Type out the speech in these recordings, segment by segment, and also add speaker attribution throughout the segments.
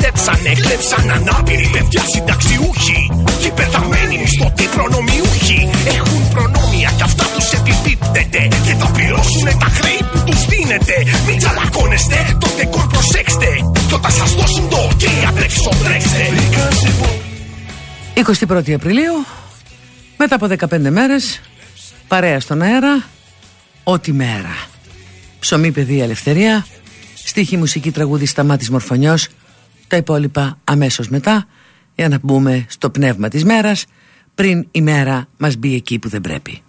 Speaker 1: που τους πιστέψανε, κλέψαν ανάπηροι παιδιά συνταξιούχοι και πεθαμένοι μισθωτοί προνομιούχοι. Έχουν προνόμια κι αυτά τους επιπίπτεται και θα πληρώσουνε τα χρέη που τους δίνετε. Μην τσαλακώνεστε, το τεκόρ προσέξτε κι όταν σας δώσουν το ok αντρέξω τρέξτε.
Speaker 2: 21η Απριλίου μετά από 15 μέρες παρέα στον αέρα ό,τι μέρα. Ψωμί παιδεία ελευθερία στίχη μουσική τραγούδι σταμάτης μορφωνιός τα υπόλοιπα αμέσως μετά για να μπούμε στο πνεύμα της μέρας πριν η μέρα μας μπει εκεί που δεν πρέπει.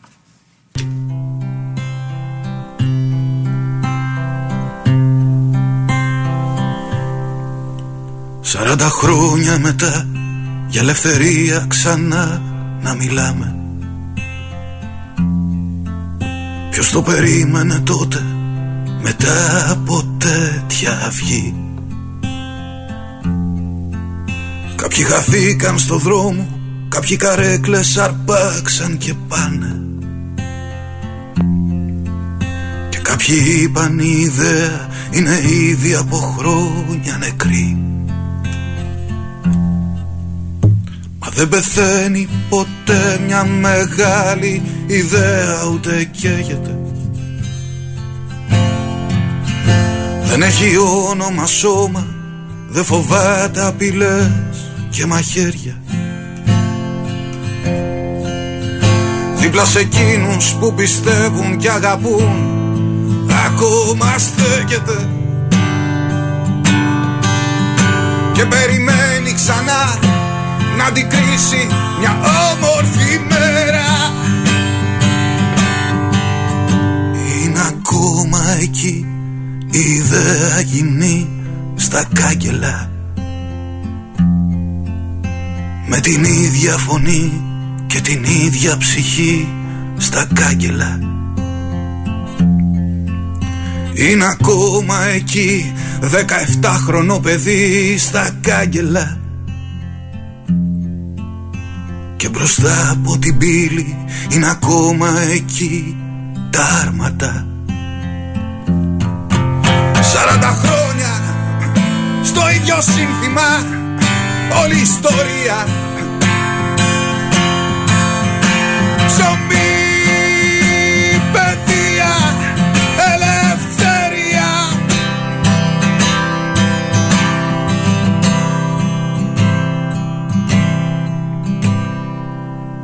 Speaker 3: Σαράντα χρόνια μετά για ελευθερία ξανά να μιλάμε Ποιος το περίμενε τότε μετά από τέτοια αυγή Κάποιοι χαθήκαν στο δρόμο Κάποιοι καρέκλες αρπάξαν και πάνε. Και κάποιοι είπαν η ιδέα είναι ήδη από χρόνια νεκρή Μα δεν πεθαίνει ποτέ μια μεγάλη ιδέα ούτε καίγεται. Δεν έχει όνομα σώμα Δεν φοβάται απειλές και μαχαίρια. Δίπλα σε εκείνους που πιστεύουν και αγαπούν Ακόμα στέκεται. Και περιμένει ξανά να αντικρίσει μια όμορφη μέρα. Είναι ακόμα εκεί η ιδέα γυμνή στα κάγκελα Με την ίδια φωνή και την ίδια ψυχή στα κάγκελα. Είναι ακόμα εκεί 17 χρονό παιδί στα κάγκελα. Και μπροστά από την πύλη είναι ακόμα εκεί τα άρματα. Σαράντα χρόνια στο ίδιο σύνθημα όλη η ιστορία. Ψωμί, παιδεία, ελευθερία.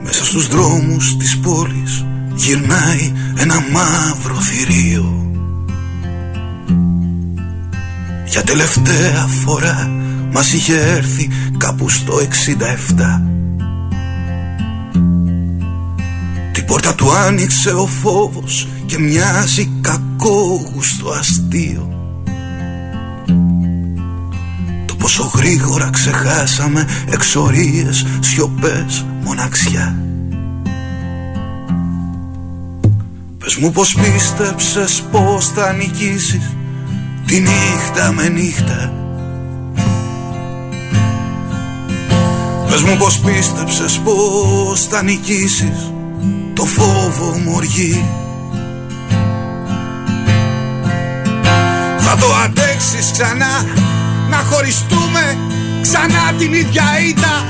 Speaker 3: Μέσα στους δρόμους της πόλης γυρνάει ένα μαύρο θηρίο. Για τελευταία φορά μας είχε έρθει κάπου στο 67 Την πόρτα του άνοιξε ο φόβος και μοιάζει κακόγουστο αστείο. Το πόσο γρήγορα ξεχάσαμε εξορίες, σιωπές, μοναξιά. Πες μου πως πίστεψες πως θα νικήσεις Τη νύχτα με νύχτα Πες μου πως πίστεψες πως θα νικήσεις Το φόβο μου οργή. Θα το αντέξεις ξανά Να χωριστούμε ξανά την ίδια ήττα.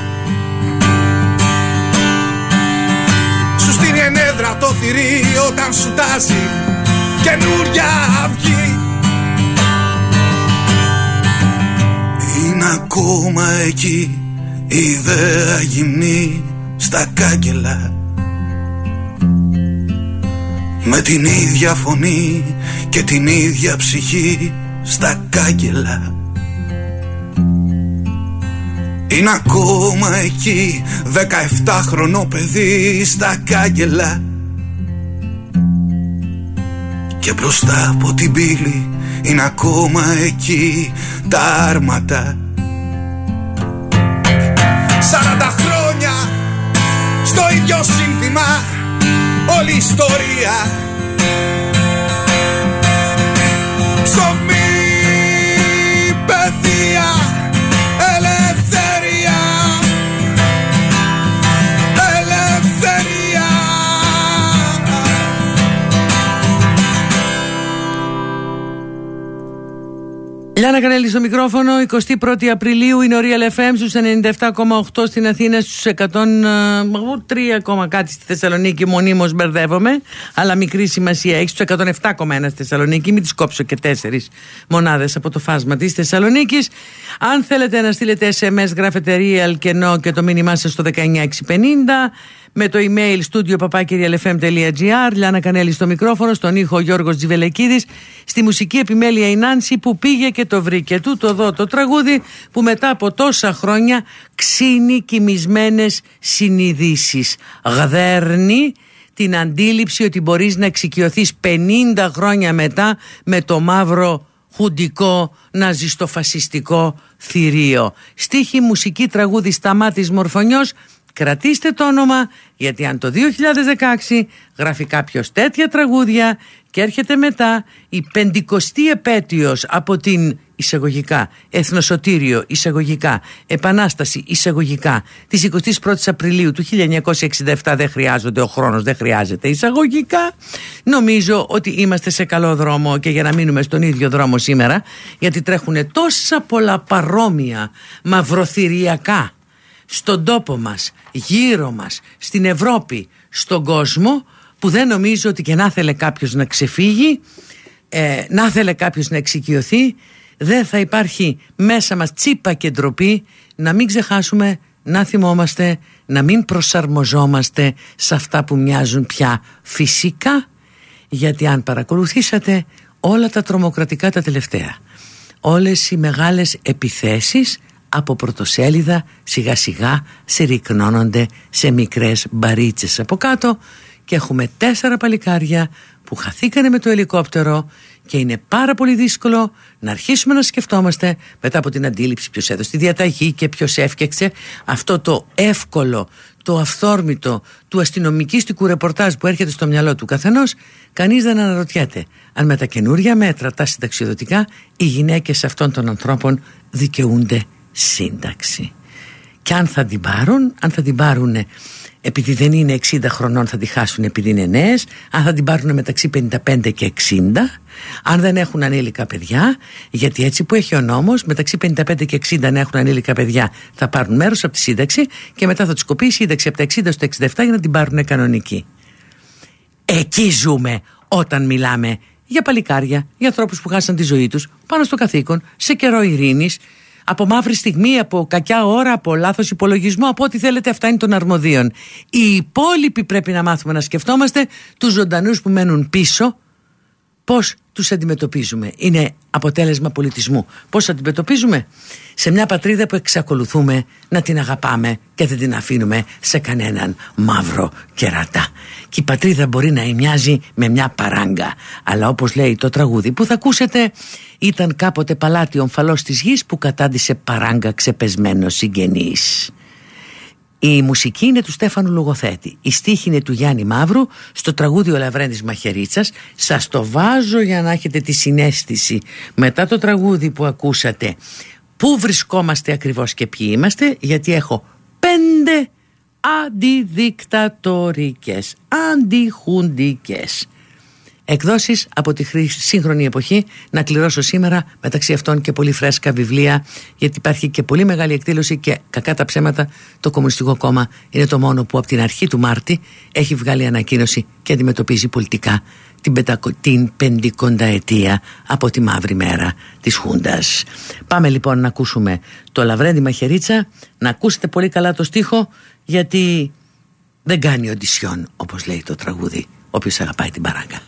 Speaker 3: Σου στείνει ενέδρα το θηρί όταν σου τάζει Καινούρια αυγή. Είναι ακόμα εκεί. η ιδέα γυμνή στα κάγκελα. Με την ίδια φωνή και την ίδια ψυχή στα κάγκελα. Είναι ακόμα εκεί 17 χρονό παιδί στα κάγκελα. Και μπροστά από την πύλη είναι ακόμα εκεί τα άρματα. Ίδιο σύνθημα όλη η ιστορία. Ψωμί, παιδεία,
Speaker 2: Λιάννα Κανέλη στο μικρόφωνο, 21η Απριλίου είναι ο Real FM στους 97,8 στην Αθήνα στους 103, κάτι στη Θεσσαλονίκη μονίμως μπερδεύομαι αλλά μικρή σημασία έχει στους 107,1 στη Θεσσαλονίκη μην τις κόψω και τέσσερις μονάδες από το φάσμα της Θεσσαλονίκης. Αν θέλετε να στείλετε SMS γράφετε Real και no και το μήνυμά σας στο 19650 με το email studio papakirialfm.gr Λιάννα Κανέλη στο μικρόφωνο, στον ήχο Γιώργος Τζιβελεκίδης. Στη μουσική επιμέλεια η Νάνση που πήγε και το βρήκε. Τούτο εδώ το τραγούδι που μετά από τόσα χρόνια ξύνει κοιμισμένες συνειδήσεις. Γδέρνει την αντίληψη ότι μπορείς να εξοικειωθείς 50 χρόνια μετά με το μαύρο χουντικό ναζιστοφασιστικό θηρίο. Στίχη μουσική τραγούδι Σταμάτης Μορφωνιός κρατήστε το όνομα γιατί αν το 2016 γράφει κάποιος τέτοια τραγούδια και έρχεται μετά η πεντηκοστή επέτειος από την εισαγωγικά, εθνοσωτήριο εισαγωγικά, επανάσταση εισαγωγικά της 21ης Απριλίου του 1967 δεν χρειάζονται ο χρόνος, δεν χρειάζεται εισαγωγικά. Νομίζω ότι είμαστε σε καλό δρόμο και για να μείνουμε στον ίδιο δρόμο σήμερα γιατί τρέχουν τόσα πολλά παρόμοια μαυροθυριακά στον τόπο μας, γύρω μας, στην Ευρώπη, στον κόσμο που δεν νομίζω ότι και να θέλει κάποιος να ξεφύγει, ε, να θέλει κάποιος να εξοικειωθεί, δεν θα υπάρχει μέσα μας τσίπα και ντροπή να μην ξεχάσουμε, να θυμόμαστε, να μην προσαρμοζόμαστε σε αυτά που μοιάζουν πια φυσικά, γιατί αν παρακολουθήσατε όλα τα τρομοκρατικά τα τελευταία, όλες οι μεγάλες επιθέσεις από πρωτοσέλιδα σιγά σιγά συρρυκνώνονται σε μικρές μπαρίτσες από κάτω και έχουμε τέσσερα παλικάρια που χαθήκανε με το ελικόπτερο και είναι πάρα πολύ δύσκολο να αρχίσουμε να σκεφτόμαστε μετά από την αντίληψη ποιος έδωσε τη διαταγή και ποιος έφτιαξε αυτό το εύκολο, το αυθόρμητο του αστυνομικίστικου ρεπορτάζ που έρχεται στο μυαλό του καθενός κανείς δεν αναρωτιέται αν με τα καινούρια μέτρα τα συνταξιοδοτικά οι γυναίκες αυτών των ανθρώπων δικαιούνται σύνταξη. Και αν θα την πάρουν, αν θα την πάρουν επειδή δεν είναι 60 χρονών θα τη χάσουν επειδή είναι νέες, αν θα την πάρουν μεταξύ 55 και 60, αν δεν έχουν ανήλικα παιδιά, γιατί έτσι που έχει ο νόμος, μεταξύ 55 και 60 αν έχουν ανήλικα παιδιά θα πάρουν μέρος από τη σύνταξη και μετά θα τους κοπεί η σύνταξη από τα 60 στο 67 για να την πάρουν κανονική. Εκεί ζούμε όταν μιλάμε για παλικάρια, για ανθρώπους που χάσαν τη ζωή τους πάνω στο καθήκον, σε καιρό ειρήνης, από μαύρη στιγμή, από κακιά ώρα, από λάθος υπολογισμό, από ό,τι θέλετε, αυτά είναι των αρμοδίων. Οι υπόλοιποι πρέπει να μάθουμε να σκεφτόμαστε τους ζωντανούς που μένουν πίσω, πώς τους αντιμετωπίζουμε. Είναι αποτέλεσμα πολιτισμού. Πώς αντιμετωπίζουμε σε μια πατρίδα που εξακολουθούμε να την αγαπάμε και δεν την αφήνουμε σε κανέναν μαύρο κερατά. Και η πατρίδα μπορεί να μοιάζει με μια παράγκα. Αλλά όπως λέει το τραγούδι που θα ακούσετε ήταν κάποτε παλάτι ομφαλός της γης που κατάντησε παράγκα ξεπεσμένος συγγενής. Η μουσική είναι του Στέφανου Λογοθέτη. Η στίχη είναι του Γιάννη Μαύρου. Στο τραγούδι ο Λαβρέντης Μαχαιρίτσας. Σας το βάζω για να έχετε τη συνέστηση μετά το τραγούδι που ακούσατε. Πού βρισκόμαστε ακριβώς και ποιοι είμαστε. Γιατί έχω πέντε αντιδικτατορικές, αντιχουντικές εκδόσεις από τη σύγχρονη εποχή να κληρώσω σήμερα μεταξύ αυτών και πολύ φρέσκα βιβλία γιατί υπάρχει και πολύ μεγάλη εκδήλωση και κακά τα ψέματα το Κομμουνιστικό Κόμμα είναι το μόνο που από την αρχή του Μάρτη έχει βγάλει ανακοίνωση και αντιμετωπίζει πολιτικά την, πεντακο... την πεντηκονταετία από τη μαύρη μέρα της Χούντας. Πάμε λοιπόν να ακούσουμε το Λαβρέντι Μαχαιρίτσα, να ακούσετε πολύ καλά το στίχο γιατί δεν κάνει οντισιόν όπως λέει το τραγούδι όποιος αγαπάει την παράγκα.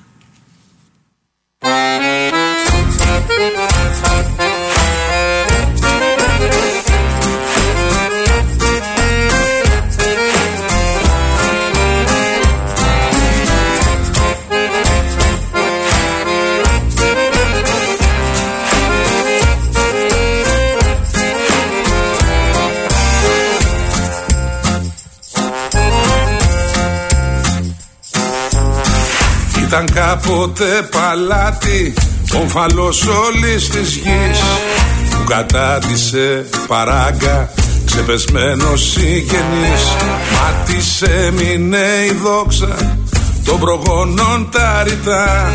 Speaker 4: Ήταν κάποτε παλάτι. Ομφαλός όλης της γης Που κατάτησε παράγκα Ξεπεσμένος συγγενής. Μα της έμεινε η δόξα Των προγόνων τα ρητά.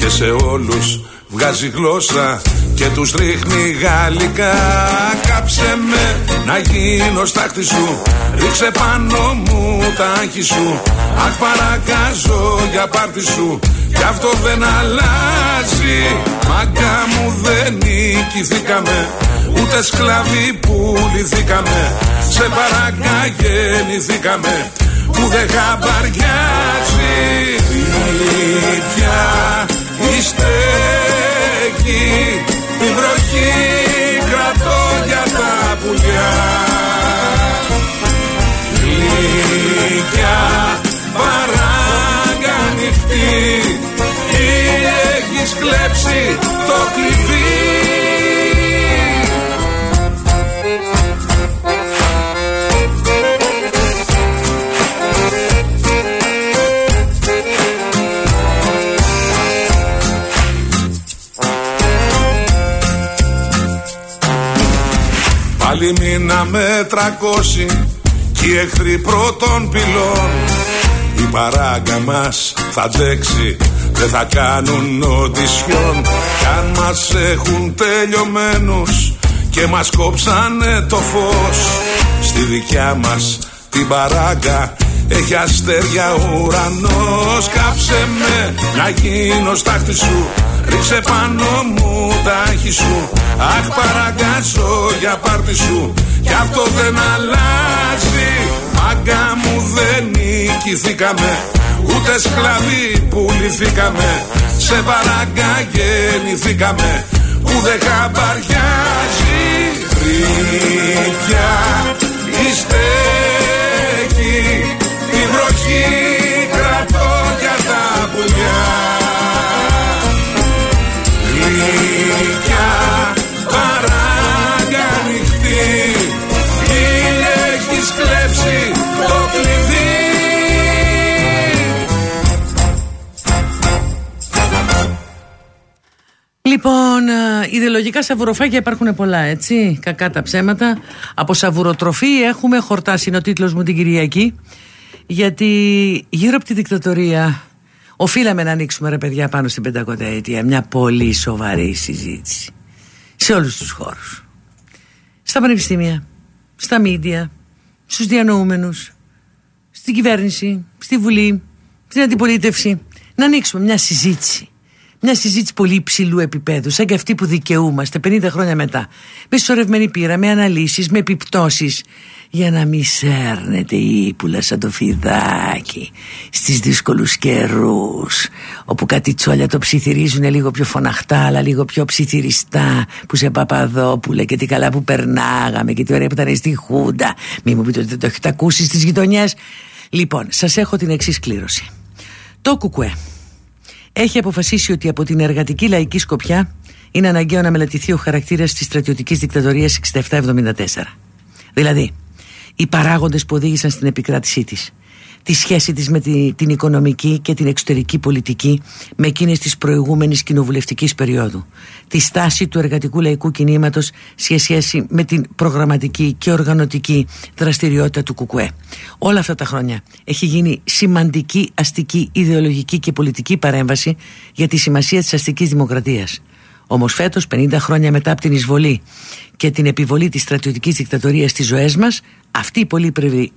Speaker 4: Και σε όλους βγάζει γλώσσα και τους ρίχνει γαλλικά. Κάψε με να γίνω στάχτη σου. Ρίξε πάνω μου τα άγχη σου. Αχ παρακάζω για πάρτι σου. Κι αυτό δεν αλλάζει. Μαγκά μου δεν νικηθήκαμε. Ούτε σκλαβοί που λυθήκαμε. Σε παρακά γεννηθήκαμε Που δεν χαμπαριάζει. Ίδια είστε εκεί Τη βροχή κρατώ για τα πουλιά. Γλυκιά παράγκα νυχτή Ή έχεις κλέψει το κλειδί; Πάλι μείναμε τρακόσι Κι οι εχθροί πρώτων πυλών. Η παράγκα μας θα αντέξει Δεν θα κάνουν οντισιόν. Κι αν μας έχουν τελειωμένους Και μας κόψανε το φως Στη δικιά μας την παράγκα έχει αστέρια ουρανός. Κάψε με να γίνω στάχτη σου Ρίξε πάνω μου τα άγχη σου. Αχ παραγκάζω για πάρτι σου. Κι αυτό δεν αλλάζει. Μάγκα μου δεν νικηθήκαμε. Ούτε σκλαβοί πουληθήκαμε Σε παράγκα γεννηθήκαμε Που δεν χαμπαριάζει. Ρίκια είστε εκεί Τη βροχή κρατώ για τα πουλιά
Speaker 2: Λοιπόν, ε, ιδεολογικά σαβουροφάγια υπάρχουν πολλά, έτσι. Κακά τα ψέματα. Από σαβουροτροφή έχουμε χορτάσει, είναι ο τίτλος μου την Κυριακή. Γιατί γύρω από τη δικτατορία Οφείλαμε να ανοίξουμε ρε παιδιά πάνω στην 500 αιτία μια πολύ σοβαρή συζήτηση σε όλους τους χώρους. Στα πανεπιστήμια, στα μίντια, στους διανοούμενους, στην κυβέρνηση, στη Βουλή, στην αντιπολίτευση. Να ανοίξουμε μια συζήτηση. Μια συζήτηση πολύ υψηλού επίπεδου, σαν και αυτή που δικαιούμαστε 50 χρόνια μετά. Με σωρευμένη πείρα, με αναλύσεις, με επιπτώσεις. Για να μη σέρνετε ύπουλα σαν το φιδάκι στις δύσκολους καιρούς όπου κάτι τσόλια το ψιθυρίζουν λίγο πιο φωναχτά αλλά λίγο πιο ψιθυριστά που σε Παπαδόπουλε και τι καλά που περνάγαμε και τι ωραία που ήταν στη Χούντα. Μη μου πείτε ότι δεν το έχετε ακούσει στις γειτονιές. Λοιπόν σας έχω την εξής κλήρωση. Το κουκουέ έχει αποφασίσει ότι από την εργατική λαϊκή σκοπιά είναι αναγκαίο να μελετηθεί ο χαρακτήρας της στρατιωτικής δικτατορίας 67-74. Δηλαδή οι παράγοντες που οδήγησαν στην επικράτησή της τη σχέση της με την οικονομική και την εξωτερική πολιτική με εκείνες της προηγούμενης κοινοβουλευτικής περίοδου τη στάση του εργατικού λαϊκού κινήματος σε σχέση με την προγραμματική και οργανωτική δραστηριότητα του ΚΚΕ. Όλα αυτά τα χρόνια έχει γίνει σημαντική αστική, ιδεολογική και πολιτική παρέμβαση για τη σημασία της αστικής δημοκρατίας. Όμως φέτος 50 χρόνια μετά από την εισβολή και την επιβολή της στρατιωτικής δικτατορίας στις ζωές μας αυτή η πολύπρεβη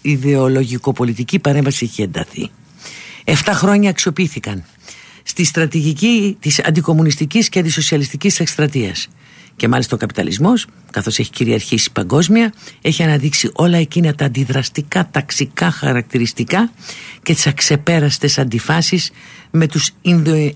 Speaker 2: ιδεολογικο-πολιτική παρέμβαση έχει ενταθεί. Εφτά χρόνια αξιοποιήθηκαν στη στρατηγική της αντικομουνιστικής και αντισοσιαλιστικής εκστρατείας και μάλιστα ο καπιταλισμός, καθώς έχει κυριαρχήσει παγκόσμια, έχει αναδείξει όλα εκείνα τα αντιδραστικά ταξικά χαρακτηριστικά και τις αξεπέραστες αντιφάσεις με τους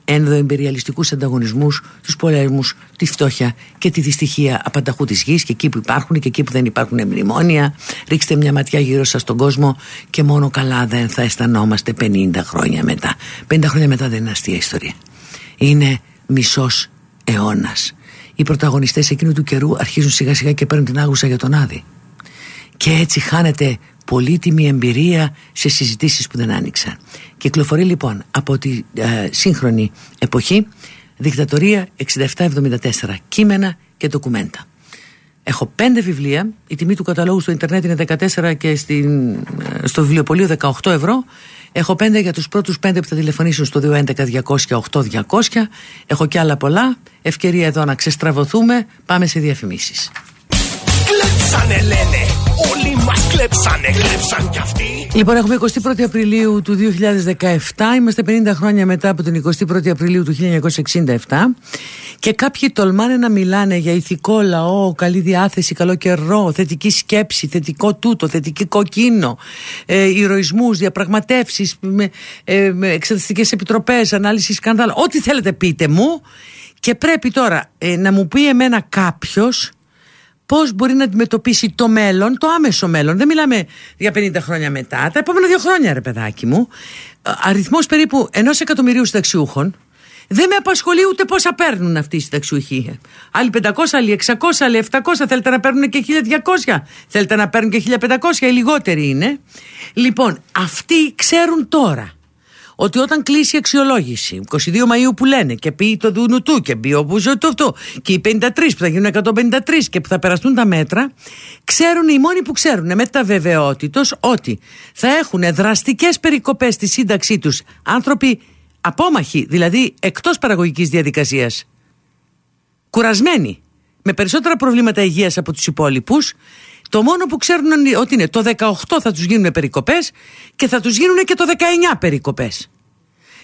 Speaker 2: ενδοεμπεριαλιστικούς ανταγωνισμούς, τους πολέμους, τη φτώχεια και τη δυστυχία απανταχού της γης και εκεί που υπάρχουν και εκεί που δεν υπάρχουν μνημόνια. Ρίξτε μια ματιά γύρω σας στον κόσμο και μόνο καλά δεν θα αισθανόμαστε 50 χρόνια μετά. 50 χρόνια μετά δεν είναι αστεία ιστορία. Είναι μισός αιώνας οι πρωταγωνιστές εκείνου του καιρού αρχίζουν σιγά σιγά και παίρνουν την άγουσα για τον Άδη. Και έτσι χάνεται πολύτιμη εμπειρία σε συζητήσεις που δεν άνοιξαν. Κυκλοφορεί λοιπόν από τη ε, σύγχρονη εποχή Δικτατορία 67-74 κείμενα και ντοκουμέντα. Έχω πέντε βιβλία, η τιμή του καταλόγου στο ίντερνετ είναι 14 και στην, ε, στο βιβλιοπωλείο 18 ευρώ. Έχω πέντε για τους πρώτους πέντε που θα τηλεφωνήσουν στο 211-200-8200. Έχω και άλλα πολλά. Ευκαιρία εδώ να ξεστραβωθούμε. Πάμε σε διαφημίσεις.
Speaker 1: Κλέψανε λένε, όλοι μας κλέψανε, κλέψαν κι αυτοί.
Speaker 2: Λοιπόν, έχουμε 21η Απριλίου του 2017. Είμαστε 50 χρόνια μετά από την 21η Απριλίου του 1967. Και κάποιοι τολμάνε να μιλάνε για ηθικό λαό, καλή διάθεση, καλό καιρό, θετική σκέψη, θετικό τούτο, θετική κοκκίνο, ε, ηρωισμούς, διαπραγματεύσεις, με, ε, με εξεταστικές επιτροπές, ανάλυση σκάνδαλα, ό,τι θέλετε πείτε μου. Και πρέπει τώρα ε, να μου πει εμένα κάποιος πώς μπορεί να αντιμετωπίσει το μέλλον, το άμεσο μέλλον. Δεν μιλάμε για 50 χρόνια μετά, τα επόμενα δύο χρόνια, ρε παιδάκι μου. Αριθμός περίπου ενός εκατομμυρίου συνταξιούχων. Δεν με απασχολεί ούτε πόσα παίρνουν αυτοί οι συνταξιούχοι. Άλλοι 500, άλλοι 600, άλλοι 700. Θέλετε να παίρνουν και 1200. Θέλετε να παίρνουν και 1500. Οι λιγότεροι είναι. Λοιπόν, αυτοί ξέρουν τώρα ότι όταν κλείσει η αξιολόγηση 22 Μαΐου που λένε και πει το δούνου του και πει ο το αυτό και οι 53 που θα γίνουν 153 και που θα περαστούν τα μέτρα ξέρουν οι μόνοι που ξέρουν με τα βεβαιότητος ότι θα έχουν δραστικές περικοπές στη σύνταξή τους άνθρωποι απόμαχοι δηλαδή εκτός παραγωγικής διαδικασίας. Κουρασμένοι με περισσότερα προβλήματα υγείας από τους υπόλοιπους το μόνο που ξέρουν ότι είναι το 18 θα τους γίνουν περικοπές και θα τους γίνουν και το 19 περικοπές.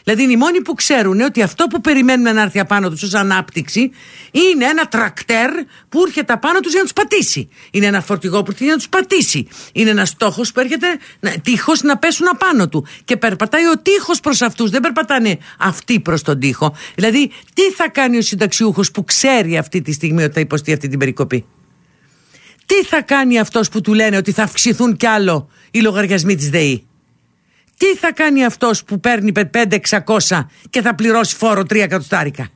Speaker 2: Δηλαδή είναι οι μόνοι που ξέρουν ότι αυτό που περιμένουν να έρθει απάνω τους ως ανάπτυξη είναι ένα τρακτέρ που έρχεται απάνω τους για να τους πατήσει. Είναι ένα φορτηγό που έρχεται για να τους πατήσει. Είναι ένας στόχος που έρχεται να, τείχος να πέσουν απάνω του. Και περπατάει ο τείχος προς αυτούς, δεν περπατάνε αυτοί προς τον τείχο. Δηλαδή τι θα κάνει ο συνταξιούχος που ξέρει αυτή τη στιγμή ότι θα υποστεί αυτή την περικοπή; Τι θα κάνει αυτός που του λένε ότι θα αυξηθούν κι άλλο οι λογαριασμοί της ΔΕΗ; Τι θα κάνει αυτός που παίρνει 5-600 και θα πληρώσει φόρο 3 εκατοστάρικα;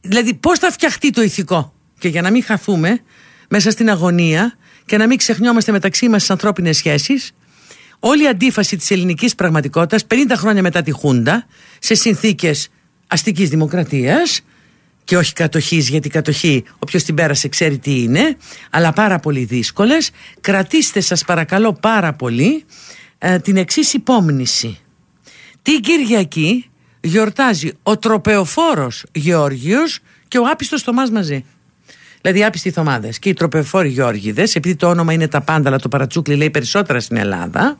Speaker 2: Δηλαδή πώς θα φτιαχτεί το ηθικό; Και για να μην χαθούμε μέσα στην αγωνία και να μην ξεχνιόμαστε μεταξύ μας στις ανθρώπινες σχέσεις όλη η αντίφαση της ελληνικής πραγματικότητας 50 χρόνια μετά τη Χούντα σε συνθήκες αστικής δημοκρατίας και όχι κατοχής, γιατί κατοχή όποιος την πέρασε ξέρει τι είναι, αλλά πάρα πολύ δύσκολες. Κρατήστε σας παρακαλώ πάρα πολύ ε, την εξής υπόμνηση. Την Κυριακή γιορτάζει ο τροπεοφόρος Γεώργιος και ο άπιστος Θωμάς μαζί. Δηλαδή άπιστοι Θωμάδες και οι τροπεοφόροι Γεώργιδες, επειδή το όνομα είναι τα πάντα, αλλά το παρατσούκλι λέει περισσότερα στην Ελλάδα,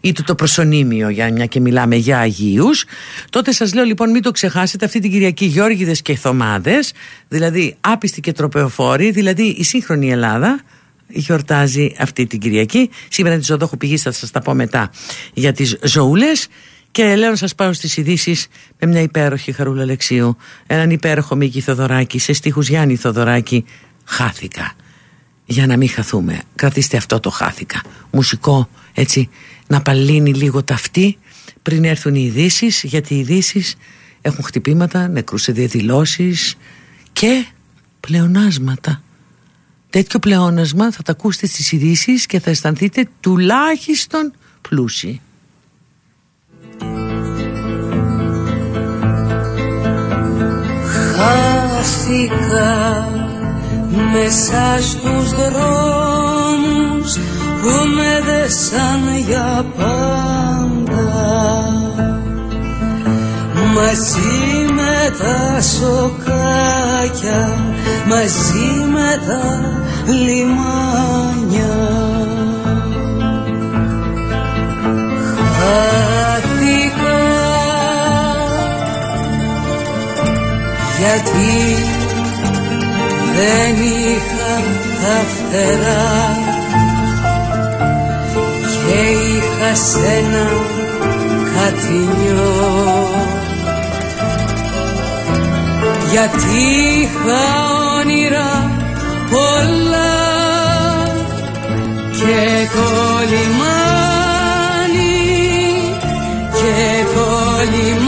Speaker 2: ή το, το προσωνύμιο, για μια και μιλάμε για Αγίους, τότε σας λέω λοιπόν μην το ξεχάσετε αυτή την Κυριακή Γεώργιδες και Θωμάδες, δηλαδή άπιστοι και τροπεοφόροι, δηλαδή η σύγχρονη Ελλάδα, γιορτάζει αυτή την Κυριακή. Σήμερα τη ζωδόχου πηγής θα σας τα πω μετά για τις ζωούλες. Και λέω να σας πάω στις ειδήσεις με μια υπέροχη χαρούλα λεξίου. Έναν υπέροχο Μίκη Θοδωράκη σε στίχους Γιάννη Θοδωράκη. Χάθηκα. Για να μην χαθούμε. Κρατήστε αυτό το χάθηκα. Μουσικό έτσι να παλύνει λίγο ταυτί πριν έρθουν οι ειδήσεις, γιατί οι ειδήσεις έχουν χτυπήματα, νεκρούς σε διαδηλώσεις και πλεονάσματα. Τέτοιο πλεόνασμα θα τα ακούσετε στις ειδήσεις και θα αισθανθείτε τουλάχιστον πλούσιοι.
Speaker 5: Χάθηκα μέσα στους δρόμους που με δέσαν για πάντα. Μαζί με τα σοκάκια μαζί με τα λιμάνια. Γιατί δεν είχα τα φτερά. Και είχα σένα κατηνιό γιατί είχα όνειρα πολλά και κολλημάνι και κολλημάνι. γιατί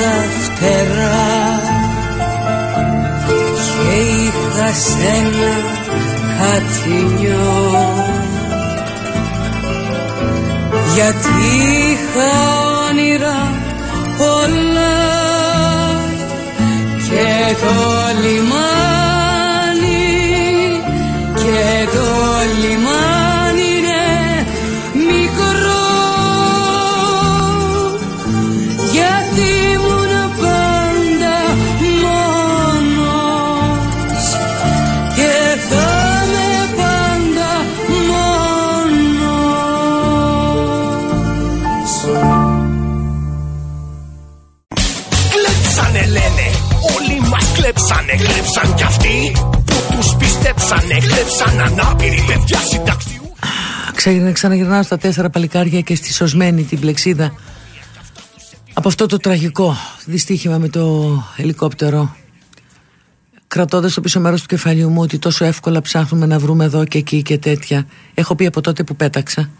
Speaker 5: τα φτερά και είχα σένα κατηνιό γιατί είχα όνειρα πολλά και το λιμάνι και το λιμάνι
Speaker 2: Ξαναγυρνάω στα τέσσερα παλικάρια και στη σωσμένη την πλεξίδα. Από αυτό το τραγικό δυστύχημα με το ελικόπτερο κρατώντας το πίσω μέρος του κεφαλιού μου ότι τόσο εύκολα ψάχνουμε να βρούμε εδώ και εκεί και τέτοια έχω πει από τότε που πέταξα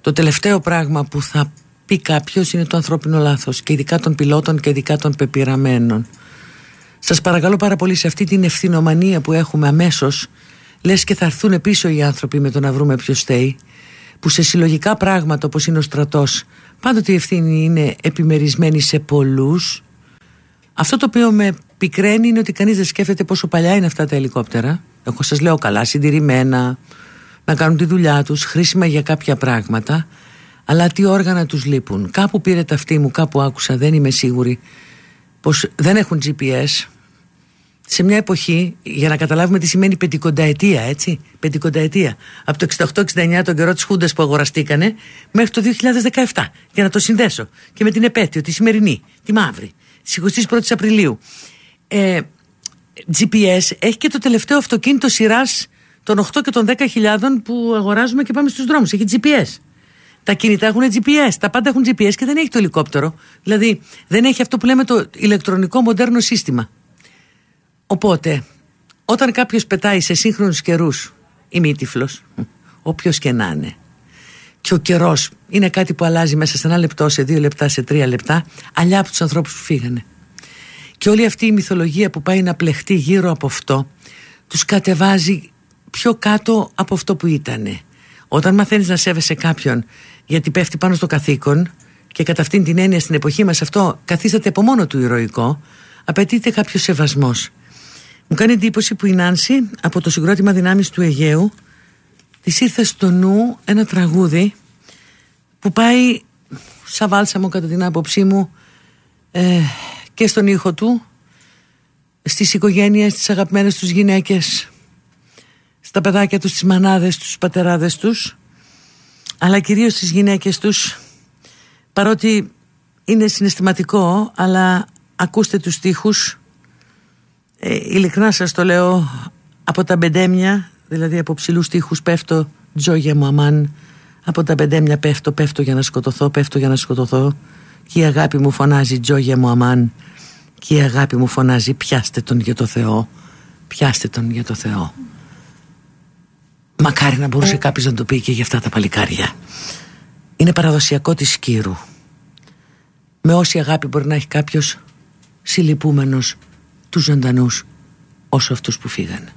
Speaker 2: το τελευταίο πράγμα που θα πει κάποιος είναι το ανθρώπινο λάθος και ειδικά των πιλότων και ειδικά των πεπειραμένων. Σας παρακαλώ πάρα πολύ σε αυτή την ευθυνομανία που έχουμε αμέσως λες και θα έρθουν πίσω οι άνθρωποι με το να βρούμε ποιος στέει που σε συλλογικά πράγματα όπως είναι ο στρατός πάντοτε η ευθύνη είναι επιμερισμένη σε πολλούς. Αυτό το οποίο με πικραίνει είναι ότι κανείς δεν σκέφτεται πόσο παλιά είναι αυτά τα ελικόπτερα. Εγώ σας λέω καλά συντηρημένα να κάνουν τη δουλειά τους χρήσιμα για κάποια πράγματα αλλά τι όργανα τους λείπουν. Κάπου πήρε ταυτή μου κάπου άκουσα δεν είμαι σίγουρη πως δεν έχουν GPS σε μια εποχή, για να καταλάβουμε τι σημαίνει πεντηκονταετία, έτσι. Πεντηκονταετία. Από το 68-69, τον καιρό της Χούντας που αγοραστήκανε, μέχρι το 2017. Για να το συνδέσω. Και με την επέτειο, τη σημερινή, τη μαύρη, της 21η Απριλίου. Ε, GPS έχει και το τελευταίο αυτοκίνητο σειράς των 8 και των 10 χιλιάδων που αγοράζουμε και πάμε στους δρόμους. Έχει GPS. Τα κινητά έχουν GPS, τα πάντα έχουν GPS και δεν έχει το ελικόπτερο. Δηλαδή δεν έχει αυτό που λέμε το ηλεκτρονικό μοντέρνο σύστημα. Οπότε, όταν κάποιος πετάει σε σύγχρονους καιρούς ημίτυφλος, όποιος και να είναι, και ο καιρός είναι κάτι που αλλάζει μέσα σε ένα λεπτό, σε δύο λεπτά, σε τρία λεπτά, αλλιά από τους ανθρώπους που φύγανε. Και όλη αυτή η μυθολογία που πάει να πλεχτεί γύρω από αυτό, τους κατεβάζει πιο κάτω από αυτό που ήτανε. Όταν μαθαίνεις να σέβεσαι κάποιον γιατί πέφτει πάνω στο καθήκον και κατά αυτήν την έννοια στην εποχή μας αυτό καθίσταται από μόνο του ηρωικό, απαιτείται κάποιος σεβασμός. Μου κάνει εντύπωση που η Νάνση από το συγκρότημα δυνάμεις του Αιγαίου της ήρθε στο νου ένα τραγούδι που πάει σαν βάλσαμο κατά την άποψή μου ε, και στον ήχο του στις οικογένειες, στις αγαπημένες τους γυναίκες στα παιδάκια τους, στις μανάδες τους, στους πατεράδες τους αλλά κυρίως στις γυναίκες τους παρότι είναι συναισθηματικό αλλά ακούστε τους στίχους ε, ειλικρινά σας το λέω από τα μπεντέμια δηλαδή από ψηλούς τείχους πέφτω τζόγια μου αμάν. Από τα μπεντέμια πέφτω πέφτω για να σκοτωθώ πέφτω για να σκοτωθώ. Και η αγάπη μου φωνάζει τζόγια μου αμάν και η αγάπη μου φωνάζει πιάστε τον για το Θεό πιάστε τον για το Θεό μακάρι να μπορούσε κάποιος να το πει και για αυτά τα παλικάρια. Είναι παραδοσιακό της Σκύρου. Με όση αγάπη μπορεί να έχει κάποιος συλληπούμενος τους ζωντανούς όσο αυτούς που φύγανε.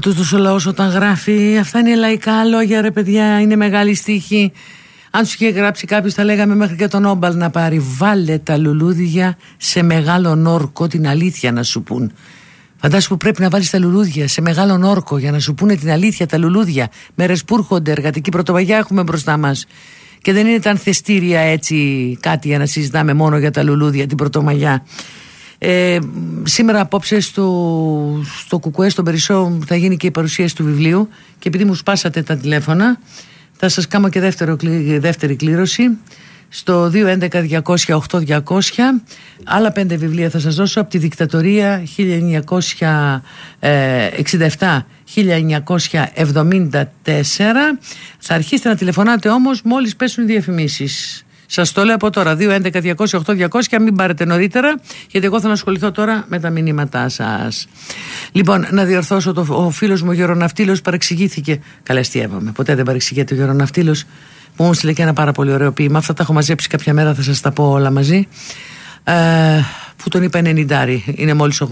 Speaker 2: Αχ, τούτο ο λαό όταν γράφει, αυτά είναι λαϊκά λόγια, ρε παιδιά, είναι μεγάλη στίχη. Αν σου είχε γράψει κάποιος, θα λέγαμε μέχρι και τον Όμπαλ να πάρει. Βάλε τα λουλούδια σε μεγάλο όρκο, την αλήθεια να σου πούν. Φαντάσου που πρέπει να βάλεις τα λουλούδια σε μεγάλο όρκο για να σου πούνε την αλήθεια τα λουλούδια. Μέρες που έρχονται, εργατική πρωτοβαγιά έχουμε μπροστά μας. Και δεν είναι τα ανθεστήρια έτσι κάτι για να συζητάμε μόνο για τα λουλούδια την πρωτομαγιά. Ε, σήμερα απόψε στο, στο Κουκουέ, στον Περισσό, θα γίνει και η παρουσίαση του βιβλίου. Και επειδή μου σπάσατε τα τηλέφωνα, θα σας κάνω και δεύτερο, δεύτερη κλήρωση. Στο 211-200-8200 άλλα πέντε βιβλία θα σας δώσω από τη δικτατορία 1967 1974 θα αρχίσετε να τηλεφωνάτε όμως μόλις πέσουν οι διαφημίσεις Σας το λέω από τώρα. 211-200-8200 και μην πάρετε νωρίτερα, γιατί εγώ θα ασχοληθώ τώρα με τα μηνύματά σας. Λοιπόν, να διορθώσω το, ο φίλος μου ο Γεροναυτήλος παρεξηγήθηκε. Καλά, Ποτέ δεν παρεξηγείται ο Γεροναυτήλος. Μου μου στείλε και ένα πάρα πολύ ωραίο ποίημα. Αυτά τα έχω μαζέψει κάποια μέρα, θα σας τα πω όλα μαζί. Ε, που τον είπα 90 είναι μόλις 80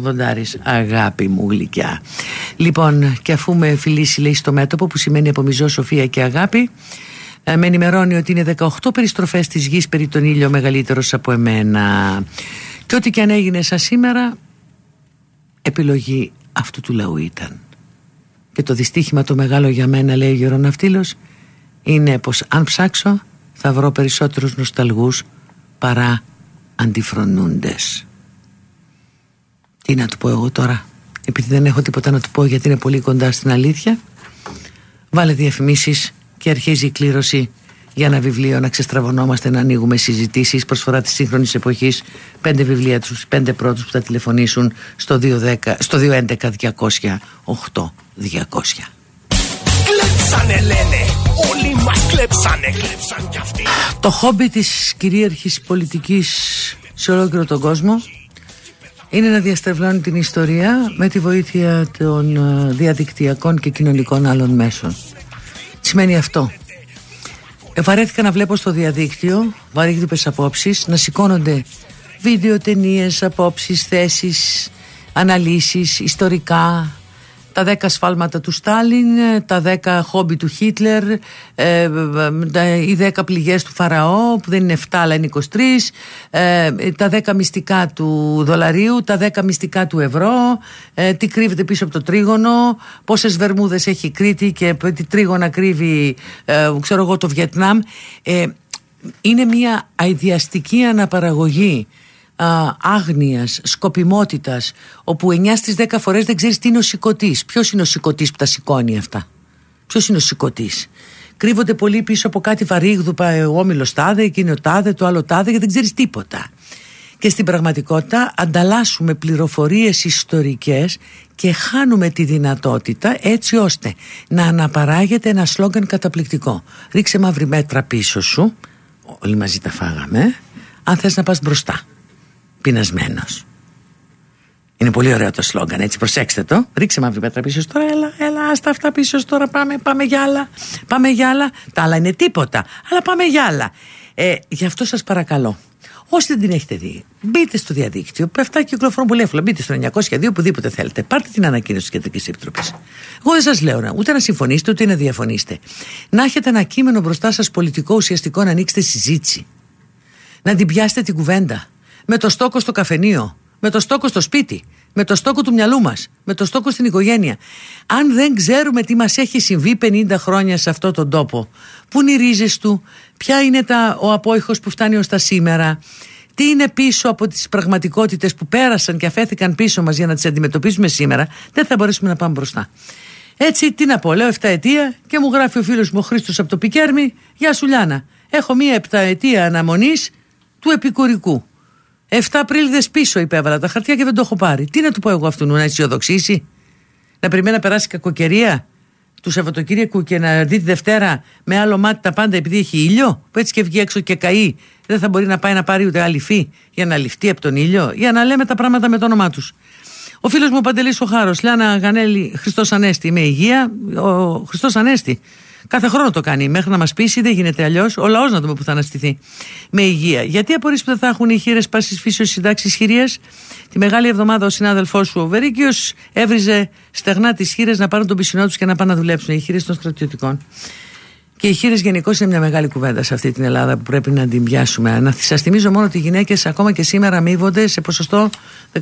Speaker 2: αγάπη μου γλυκιά λοιπόν και αφού με φιλήσει λέει στο μέτωπο που σημαίνει απομιζώ σοφία και αγάπη ε, με ενημερώνει ότι είναι 18 περιστροφές της γης περί τον ήλιο μεγαλύτερος από εμένα. Και ό,τι και αν έγινε σαν σήμερα επιλογή αυτού του λαού ήταν. Και το δυστύχημα το μεγάλο για μένα λέει ο Γεροναυτήλος είναι πως αν ψάξω θα βρω περισσότερους νοσταλγούς παρά αντιφρονούντες. Τι να του πω εγώ τώρα; Επειδή δεν έχω τίποτα να του πω γιατί είναι πολύ κοντά στην αλήθεια. Βάλε διαφημίσεις και αρχίζει η κλήρωση για ένα βιβλίο να ξεστραβωνόμαστε, να ανοίγουμε συζητήσεις. Προσφορά της σύγχρονης εποχής πέντε βιβλία τους, πέντε πρώτους που θα τηλεφωνήσουν στο 211 στο 211 200 200
Speaker 1: Κλέψανε λένε, όλοι μας κλέψανε, κλέψαν κι αυτοί.
Speaker 2: Το χόμπι της κυρίαρχης πολιτικής σε ολόκληρο τον κόσμο είναι να διαστρεβλώνει την ιστορία με τη βοήθεια των ε, διαδικτυακών και κοινωνικών άλλων μέσων σημαίνει αυτό; Ε, βαρέθηκα να βλέπω στο διαδίκτυο βαρύγδουπες απόψεις να σηκώνονται βίντεο, ταινίες, απόψεις, θέσεις, αναλύσεις, ιστορικά, τα δέκα σφάλματα του Στάλιν, τα δέκα χόμπι του Χίτλερ, ε, οι δέκα πληγές του Φαραώ που δεν είναι 7 αλλά είναι 23, ε, τα δέκα μυστικά του δολαρίου, τα δέκα μυστικά του ευρώ, ε, τι κρύβεται πίσω από το τρίγωνο, πόσες βερμούδες έχει Κρήτη και τι τρίγωνα κρύβει ξέρω εγώ το Βιετνάμ. είναι μια αειδιαστική αναπαραγωγή α, άγνοιας, σκοπιμότητας όπου 9 στις 10 φορές δεν ξέρεις τι είναι ο σηκωτής. Ποιος είναι ο σηκωτής που τα σηκώνει αυτά; Ποιος είναι ο σηκωτής; Κρύβονται πολύ πίσω από κάτι βαρύγδουπα ο όμιλος τάδε, εκείνο τάδε, το άλλο τάδε και δεν ξέρεις τίποτα. Και στην πραγματικότητα ανταλλάσσουμε πληροφορίες ιστορικές και χάνουμε τη δυνατότητα έτσι ώστε να αναπαράγεται ένα σλόγγαν καταπληκτικό. Ρίξε μαύρη πέτρα πίσω σου, όλοι μαζί τα φάγαμε, αν θες να πας μπροστά, πεινασμένος. Είναι πολύ ωραίο το σλόγγαν, έτσι προσέξτε το. Ρίξε μαύρη πέτρα πίσω τώρα, έλα, έλα, άστα αυτά πίσω τώρα, πάμε, πάμε για άλλα. Πάμε για άλλα. Τα άλλα είναι τίποτα, αλλά πάμε για άλλα. Ε, γι' αυτό σας παρακαλώ, Όσοι δεν την έχετε δει, μπείτε στο διαδίκτυο. Αυτά κυκλοφορούν πολύ εύκολα. Μπείτε στο 902 οπουδήποτε θέλετε. Πάρτε την ανακοίνωση της Κεντρικής Επιτροπής. Εγώ δεν σας λέω ούτε να συμφωνήσετε ούτε να διαφωνήσετε. Να έχετε ένα κείμενο μπροστά σας πολιτικό ουσιαστικό να ανοίξετε συζήτηση. Να την πιάσετε την κουβέντα. Με το στόκο στο καφενείο. Με το στόκο στο σπίτι. Με το στόκο του μυαλού μας. Με το στόκο στην οικογένεια. Αν δεν ξέρουμε τι μας έχει συμβεί 50 χρόνια σε αυτόν τον τόπο, πού είναι οι ρίζες του, ποια είναι τα, ο απόϊχος που φτάνει ως τα σήμερα, τι είναι πίσω από τις πραγματικότητες που πέρασαν και αφέθηκαν πίσω μας για να τις αντιμετωπίσουμε σήμερα, δεν θα μπορέσουμε να πάμε μπροστά. Έτσι, τι να πω, λέω 7 ετία και μου γράφει ο φίλος μου ο Χρήστος από το Πικέρμι, Γεια σου Λιάνα, έχω μία 7 ετία αναμονής του επικουρικού. 7 Απρίλιδε πίσω υπέβαλα τα χαρτιά και δεν το έχω πάρει. Τι να του πω εγώ αυτού να αισιοδοξήσει, να περιμένει να περάσει κακοκαιρία, του Σαββατοκύριακου και να δει τη Δευτέρα με άλλο μάτι τα πάντα επειδή έχει ήλιο, που έτσι και βγει έξω και καεί, δεν θα μπορεί να πάει να πάρει ούτε άλλη φύ για να ληφτεί από τον ήλιο, για να λέμε τα πράγματα με το όνομά τους. Ο φίλος μου Παντελής ο Χάρος, Λιάννα Γανέλη, Χριστός Ανέστη με υγεία. Ο Χριστός Ανέστη Κάθε χρόνο το κάνει. Μέχρι να μας πείσει, δεν γίνεται αλλιώς. Ο λαός να δούμε που θα αναστηθεί. Με υγεία. Γιατί απορρίσει που δεν θα έχουν οι χείρες πάσης φύσεως συντάξεις χειρία. Τη μεγάλη εβδομάδα ο συνάδελφός σου, ο Βερίκιος, έβριζε στεγνά τις χείρες να πάρουν τον πισινό τους και να πάνε να δουλέψουν. Οι χείρες των στρατιωτικών. Και οι χείρες γενικώς είναι μια μεγάλη κουβέντα σε αυτή την Ελλάδα που πρέπει να την πιάσουμε. Να σας θυμίζω μόνο ότι οι γυναίκες ακόμα και σήμερα αμείβονται σε ποσοστό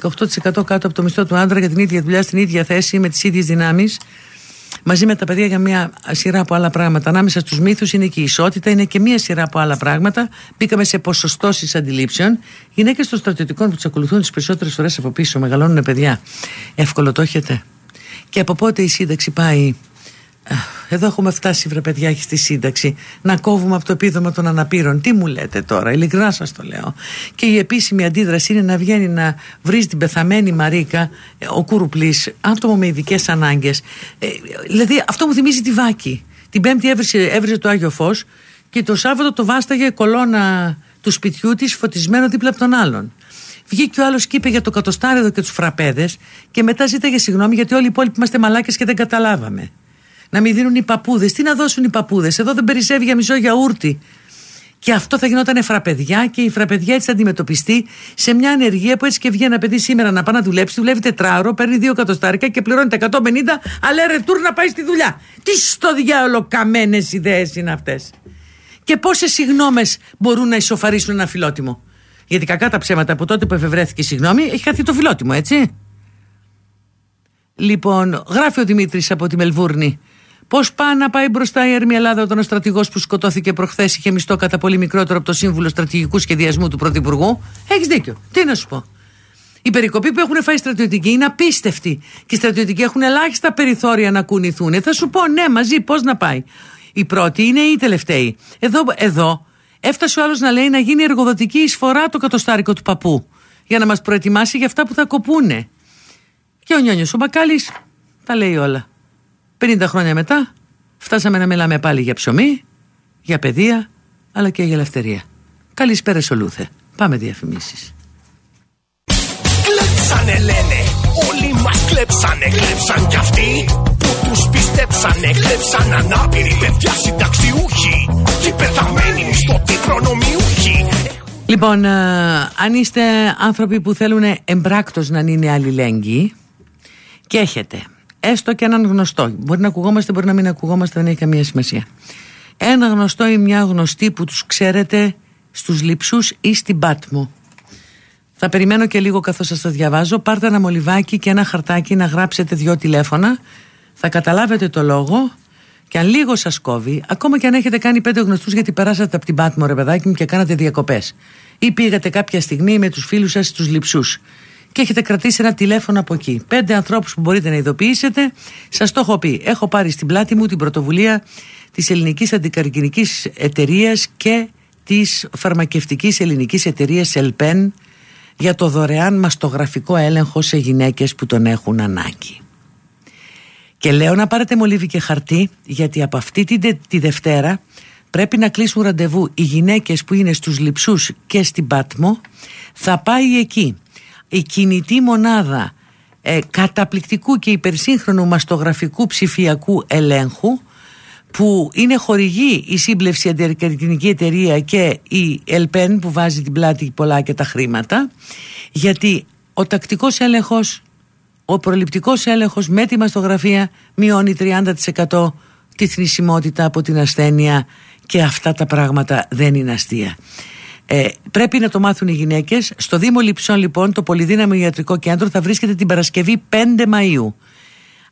Speaker 2: 18% κάτω από το μισθό του άντρα για την ίδια δουλειά στην ίδια θέση με τις ίδιες δυνάμεις μαζί με τα παιδιά για μια σειρά από άλλα πράγματα. Ανάμεσα στους μύθους είναι και η ισότητα, είναι και μια σειρά από άλλα πράγματα. Μπήκαμε σε ποσοστώσεις αντιλήψεων. Γυναίκες των στρατιωτικών που τι ακολουθούν τις περισσότερες φορές από πίσω, μεγαλώνουν παιδιά. Εύκολο το έχετε; Και από πότε η σύνταξη πάει εδώ έχουμε φτάσει, βρε παιδιά, στη σύνταξη. Να κόβουμε από το επίδομα των αναπήρων. Τι μου λέτε τώρα, ειλικρινά σας το λέω. Και η επίσημη αντίδραση είναι να βγαίνει να βρει την πεθαμένη Μαρίκα, ε, ο Κουρουπλής, άτομο με ειδικές ανάγκες. Ε, δηλαδή, αυτό μου θυμίζει τη Βάκη. Την Πέμπτη έβρισε, έβριζε το Άγιο Φως και το Σάββατο το βάσταγε κολόνα του σπιτιού της φωτισμένο δίπλα από τον άλλον. Βγήκε ο άλλος και είπε για το κατοστάριδο και τους φραπέδες και μετά ζήταγε συγγνώμη γιατί όλοι οι υπόλοιποι είμαστε μαλάκες και δεν καταλάβαμε να μην δίνουν οι παππούδες. Τι να δώσουν οι παππούδες; Εδώ δεν περισσεύει για μισό γιαούρτι. Και αυτό θα γινόταν φραπεδιά και η φραπεδιά έτσι θα αντιμετωπιστεί σε μια ανεργία που έτσι και βγει ένα παιδί σήμερα να πάει να δουλέψει, δουλεύει τετράωρο, παίρνει δύο κατοστάρικα και πληρώνει τα 150, αλλά ρετούρ να πάει στη δουλειά. Τι στο διάολο καμένες ιδέες είναι αυτές; Και πόσες συγνώμες μπορούν να ισοφαρίσουν ένα φιλότιμο; Γιατί κακά τα ψέματα από τότε που εφευρέθηκε η συγγνώμη έχει χαθεί το φιλότιμο, έτσι. Λοιπόν, γράφει ο Δημήτρης από τη Μελβούρνη. Πώς πάει να πάει μπροστά η Έρμη Ελλάδα όταν ο στρατηγός που σκοτώθηκε προχθές είχε μισθό κατά πολύ μικρότερο από το σύμβουλο στρατηγικού σχεδιασμού του Πρωθυπουργού; Έχεις δίκιο. Τι να σου πω. Οι περικοποί που έχουν φάει οι στρατιωτικοί είναι απίστευτοι. Και οι στρατιωτικοί έχουν ελάχιστα περιθώρια να κουνηθούν. Ε, θα σου πω, ναι, μαζί, πώς να πάει. Οι πρώτοι είναι οι τελευταίοι. Εδώ, εδώ έφτασε ο άλλος να λέει να γίνει εργοδοτική εισφορά το κατοστάρικο του παππού. Για να μας προετοιμάσει για αυτά που θα κοπούνε. Και ο Νιόνιος ο Μπακάλι τα λέει όλα. 50 χρόνια μετά φτάσαμε να μιλάμε πάλι για ψωμί, για παιδεία, αλλά και για ελευθερία. Καλησπέρα Σολούθε. Πάμε διαφημίσεις.
Speaker 1: Κλέψανε λένε, όλοι μας κλέψανε, κλέψαν κι αυτοί που τους πιστέψανε, κλέψαν ανάπηροι παιδιά συνταξιούχοι και πεθαμένοι μισθωτοί προνομιούχοι.
Speaker 2: Λοιπόν, ε, αν είστε άνθρωποι που θέλουν εμπράκτος να είναι αλληλέγγυοι και έχετε έστω και έναν γνωστό. Μπορεί να ακουγόμαστε, μπορεί να μην ακουγόμαστε, δεν έχει καμία σημασία. Ένα γνωστό ή μια γνωστή που τους ξέρετε στους λειψούς ή στην Πάτμο. Θα περιμένω και λίγο καθώς σας το διαβάζω. Πάρτε ένα μολυβάκι και ένα χαρτάκι να γράψετε δυο τηλέφωνα. Θα καταλάβετε το λόγο και αν λίγο σας κόβει, ακόμα και αν έχετε κάνει πέντε γνωστούς γιατί περάσατε από την Πάτμο ρε παιδάκι μου και κάνατε διακοπές. ή πήγατε κάποια στιγμή με τους φίλους σας στους λειψούς και έχετε κρατήσει ένα τηλέφωνο από εκεί. Πέντε ανθρώπους που μπορείτε να ειδοποιήσετε. Σας το έχω πει. Έχω πάρει στην πλάτη μου την πρωτοβουλία της Ελληνικής Αντικαρκυνικής Εταιρείας και της Φαρμακευτικής Ελληνικής Εταιρείας ΕΛΠΕΝ για το δωρεάν μαστογραφικό έλεγχο σε γυναίκες που τον έχουν ανάγκη. Και λέω να πάρετε μολύβι και χαρτί γιατί από αυτή τη, τη Δευτέρα πρέπει να κλείσουν ραντεβού οι γυναίκες που είναι στους λειψούς και στην Πάτμο θα πάει εκεί η κινητή μονάδα ε, καταπληκτικού και υπερσύγχρονου μαστογραφικού ψηφιακού ελέγχου που είναι χορηγή η σύμπλευση αντικαρκυνική εταιρεία και η ΕΛΠΕΝ που βάζει την πλάτη πολλά και τα χρήματα γιατί ο τακτικός έλεγχος ο προληπτικός έλεγχος με τη μαστογραφία μειώνει 30% τη θνησιμότητα από την ασθένεια και αυτά τα πράγματα δεν είναι αστεία. Ε, πρέπει να το μάθουν οι γυναίκες. Στο Δήμο Λιψών λοιπόν το Πολυδύναμο Ιατρικό Κέντρο θα βρίσκεται την Παρασκευή 5 Μαΐου.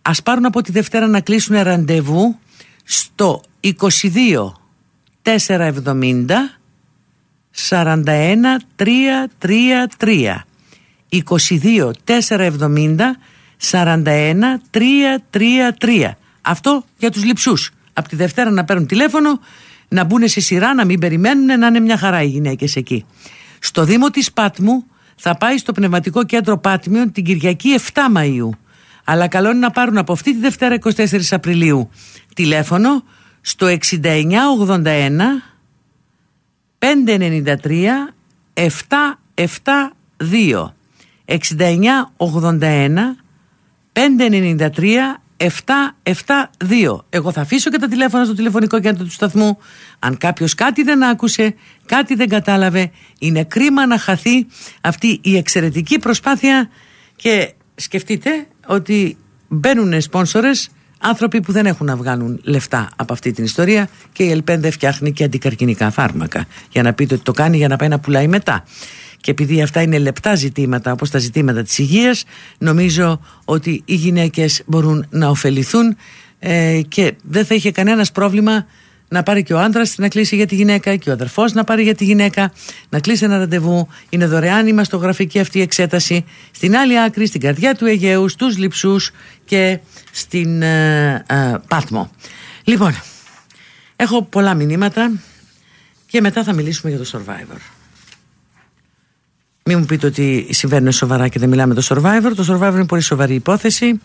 Speaker 2: Ας πάρουν από τη Δευτέρα να κλείσουν ραντεβού στο 22 470 41 333 22 470 41 333 Αυτό για τους λειψούς Από τη Δευτέρα να παίρνουν τηλέφωνο Να μπουν σε σειρά, να μην περιμένουν Να είναι μια χαρά οι γυναίκες εκεί. Στο Δήμο της Πάτμου θα πάει στο Πνευματικό Κέντρο Πάτμιων την Κυριακή 7 Μαΐου. Αλλά καλό είναι να πάρουν από αυτή τη Δευτέρα 24 Απριλίου. Τηλέφωνο στο 6981 593 772 6981 593 772 Εγώ θα αφήσω και τα τηλέφωνα στο τηλεφωνικό κέντρο του σταθμού. Αν κάποιος κάτι δεν άκουσε Κάτι δεν κατάλαβε Είναι κρίμα να χαθεί αυτή η εξαιρετική προσπάθεια. Και σκεφτείτε ότι μπαίνουν σπόνσορες άνθρωποι που δεν έχουν να βγάλουν λεφτά από αυτή την ιστορία και η Ελπένδε φτιάχνει και αντικαρκυνικά φάρμακα. Για να πείτε ότι το κάνει για να πάει να πουλάει μετά και επειδή αυτά είναι λεπτά ζητήματα όπως τα ζητήματα της υγείας νομίζω ότι οι γυναίκες μπορούν να ωφεληθούν ε, και δεν θα είχε κανένας πρόβλημα να πάρει και ο άντρας να κλείσει για τη γυναίκα και ο αδερφός να πάρει για τη γυναίκα να κλείσει ένα ραντεβού. Είναι δωρεάν η μαστογραφική αυτή εξέταση. Στην άλλη άκρη, στην καρδιά του Αιγαίου στους Λειψούς και στην ε, ε, Πάτμο. Λοιπόν έχω πολλά μηνύματα και μετά θα μιλήσουμε για το Survivor μην μου πείτε ότι συμβαίνουν σοβαρά και δεν μιλάμε το Survivor. Το Survivor είναι πολύ σοβαρή υπόθεση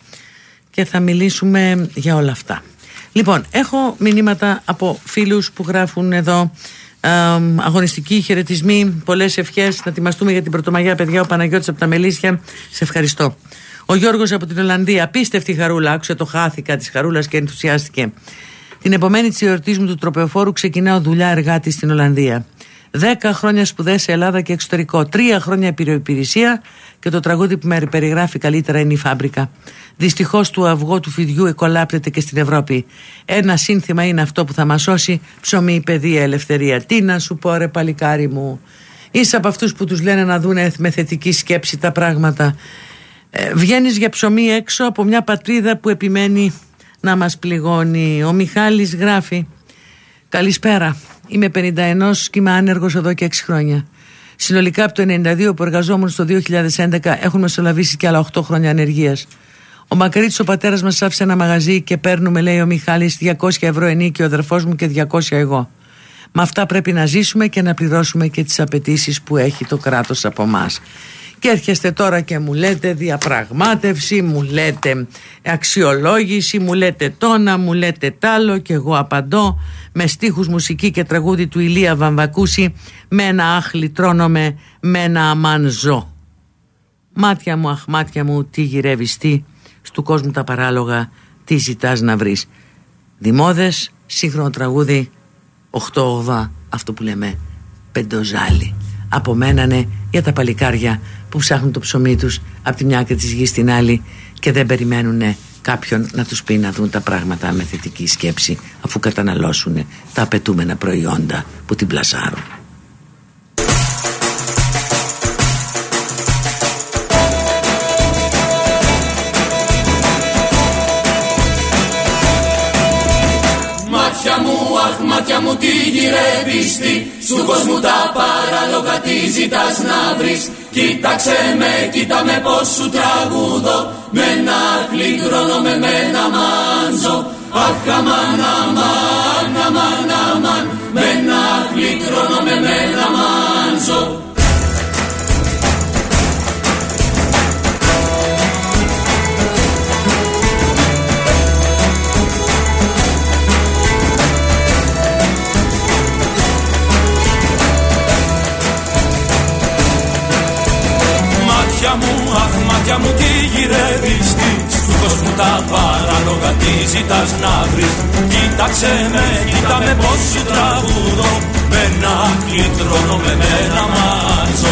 Speaker 2: και θα μιλήσουμε για όλα αυτά. Λοιπόν, έχω μηνύματα από φίλους που γράφουν εδώ. Ε, αγωνιστικοί χαιρετισμοί, πολλές ευχές. Να τιμαστούμε για την Πρωτομαγιά παιδιά, ο Παναγιώτης από τα Μελίσια. Σε ευχαριστώ. Ο Γιώργος από την Ολλανδία, απίστευτη χαρούλα. Άκουσε το χάθηκα της χαρούλας και ενθουσιάστηκε. Την επομένη της εορτής μου του τροπεοφόρου ξεκινάω δουλειά εργάτης στην Ολλανδία. Δέκα χρόνια σπουδές σε Ελλάδα και εξωτερικό. Τρία χρόνια υπηρεσία και το τραγούδι που με περιγράφει καλύτερα είναι η φάμπρικα. Δυστυχώς του αυγό του φιδιού εκολάπτεται και στην Ευρώπη. Ένα σύνθημα είναι αυτό που θα μας σώσει. Ψωμί, παιδεία, ελευθερία. Τι να σου πω, ρε παλικάρι μου. Είσαι από αυτούς που τους λένε να δουν με θετική σκέψη τα πράγματα. Ε, Βγαίνεις για ψωμί έξω από μια πατρίδα που επιμένει να μας πληγώνει. Ο Μιχάλης γράφει «Καλησπέρα, είμαι 51 και είμαι άνεργος εδώ και 6 χρόνια. Συνολικά από το 1992 που εργαζόμουν στο 2011 έχουν μεσολαβήσει και άλλα 8 χρόνια ανεργίας. Ο Μακρύτης ο πατέρας μας άφησε ένα μαγαζί και παίρνουμε λέει ο Μιχάλης 200 ευρώ ενίκη ο αδερφός μου και 200 εγώ. Με αυτά πρέπει να ζήσουμε και να πληρώσουμε και τις απαιτήσεις που έχει το κράτος από εμά. Και έρχεστε τώρα και μου λέτε διαπραγμάτευση, μου λέτε αξιολόγηση, μου λέτε τόνα, μου λέτε τάλο και εγώ απαντώ με στίχους μουσική και τραγούδι του Ηλία Βαμβακούση με ένα άχλι τρώνομαι, με ένα αμάν ζω. Μάτια μου, αχ μάτια μου, τι γυρεύεις τι, στου κόσμου τα παράλογα, τι ζητάς να βρεις. Δημόδες, σύγχρονο τραγούδι, 8-8, αυτό που λέμε πεντοζάλι. Απομένανε για τα παλικάρια που ψάχνουν το ψωμί τους από τη μια άκρη της γης στην άλλη και δεν περιμένουν κάποιον να τους πει να δουν τα πράγματα με θετική σκέψη αφού καταναλώσουν τα απαιτούμενα προϊόντα που την πλασάρουν.
Speaker 6: Μάτια μου τι γυρεύεις Στου κόσμου τα παράλογα τι ζητάς να βρεις Κοίταξε με, κοίτα με πως σου τραγούδω. Με ένα κλικρόνο με μένα μάντζο Αχ αμάν αμάν αμάν αμάν. Με ένα κλικρόνο με μένα
Speaker 7: μάτια μου τι γυρεύεις τι Στου κόσμου τα παράλογα τι ζητάς να βρεις. Κοίταξε με, κοίτα με πως σου τραγουδώ Με ένα κλειτρώνω με μένα μάτσο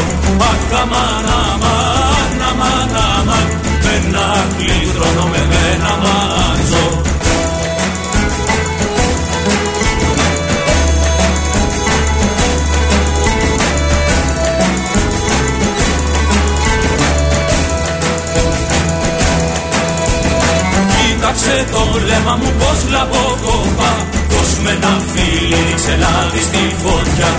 Speaker 7: Αχ αμάν αμάν αμάν αμάν Με ένα κλειτρώνω με μένα μάτσο Κοίταξε το βλέμμα μου πως λαμποκοπά Πως με ένα φίλι ρίξε λάδι στη φωτιά.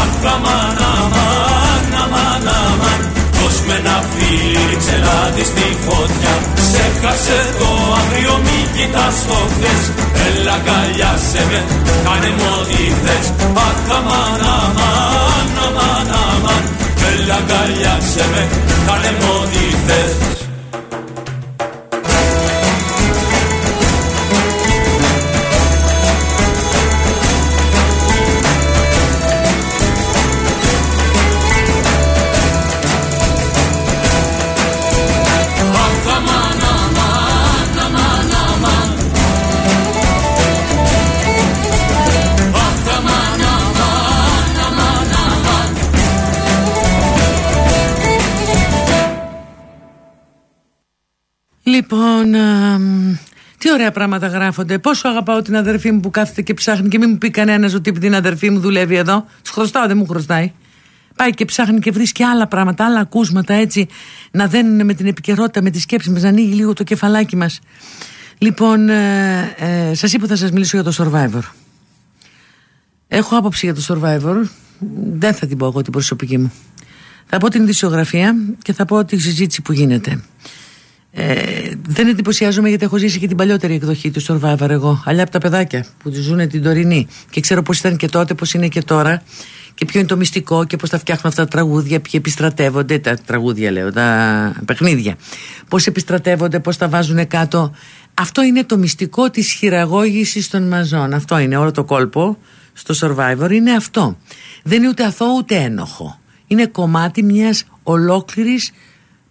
Speaker 7: Αχ αμάν αμάν αμάν αμάν Πως με ένα φίλι ρίξε λάδι στη φωτιά. Ξέχασε το αύριο μη κοιτάς το χθες. Έλα αγκαλιάσέ με κάνε μου ό,τι θες Αχ αμάν αμάν αμάν αμάν Έλα αγκαλιάσέ με κάνε μου ό,τι θες
Speaker 2: Λοιπόν, α, τι ωραία πράγματα γράφονται. Πόσο αγαπάω την αδερφή μου που κάθεται και ψάχνει και μην μου πει κανένας ότι την αδερφή μου δουλεύει εδώ. Τους χρωστάω, δεν μου χρωστάει. Πάει και ψάχνει και βρίσκει άλλα πράγματα, άλλα ακούσματα έτσι να δένουν με την επικαιρότητα, με τη σκέψη μας, να ανοίγει λίγο το κεφαλάκι μας. Λοιπόν, ε, ε, σας είπα θα σας μιλήσω για το survivor. Έχω άποψη για το survivor. Δεν θα την πω εγώ την προσωπική μου. Θα πω την ειδησιογραφία και θα πω τη συζήτηση που γίνεται. Ε, δεν εντυπωσιάζομαι γιατί έχω ζήσει και την παλιότερη εκδοχή του Survivor εγώ. Αλλιά από τα παιδάκια που ζουν την τωρινή. Και ξέρω πώς ήταν και τότε, πώς είναι και τώρα. Και ποιο είναι το μυστικό και πώς τα φτιάχνουν αυτά τα τραγούδια, ποιοι επιστρατεύονται. Τα τραγούδια λέω, τα παιχνίδια. Πώς επιστρατεύονται, πώς τα βάζουν κάτω. Αυτό είναι το μυστικό της χειραγώγησης των μαζών. Αυτό είναι όλο το κόλπο στο Survivor. Είναι αυτό. Δεν είναι ούτε αθώο ούτε ένοχο. Είναι κομμάτι μιας ολόκληρης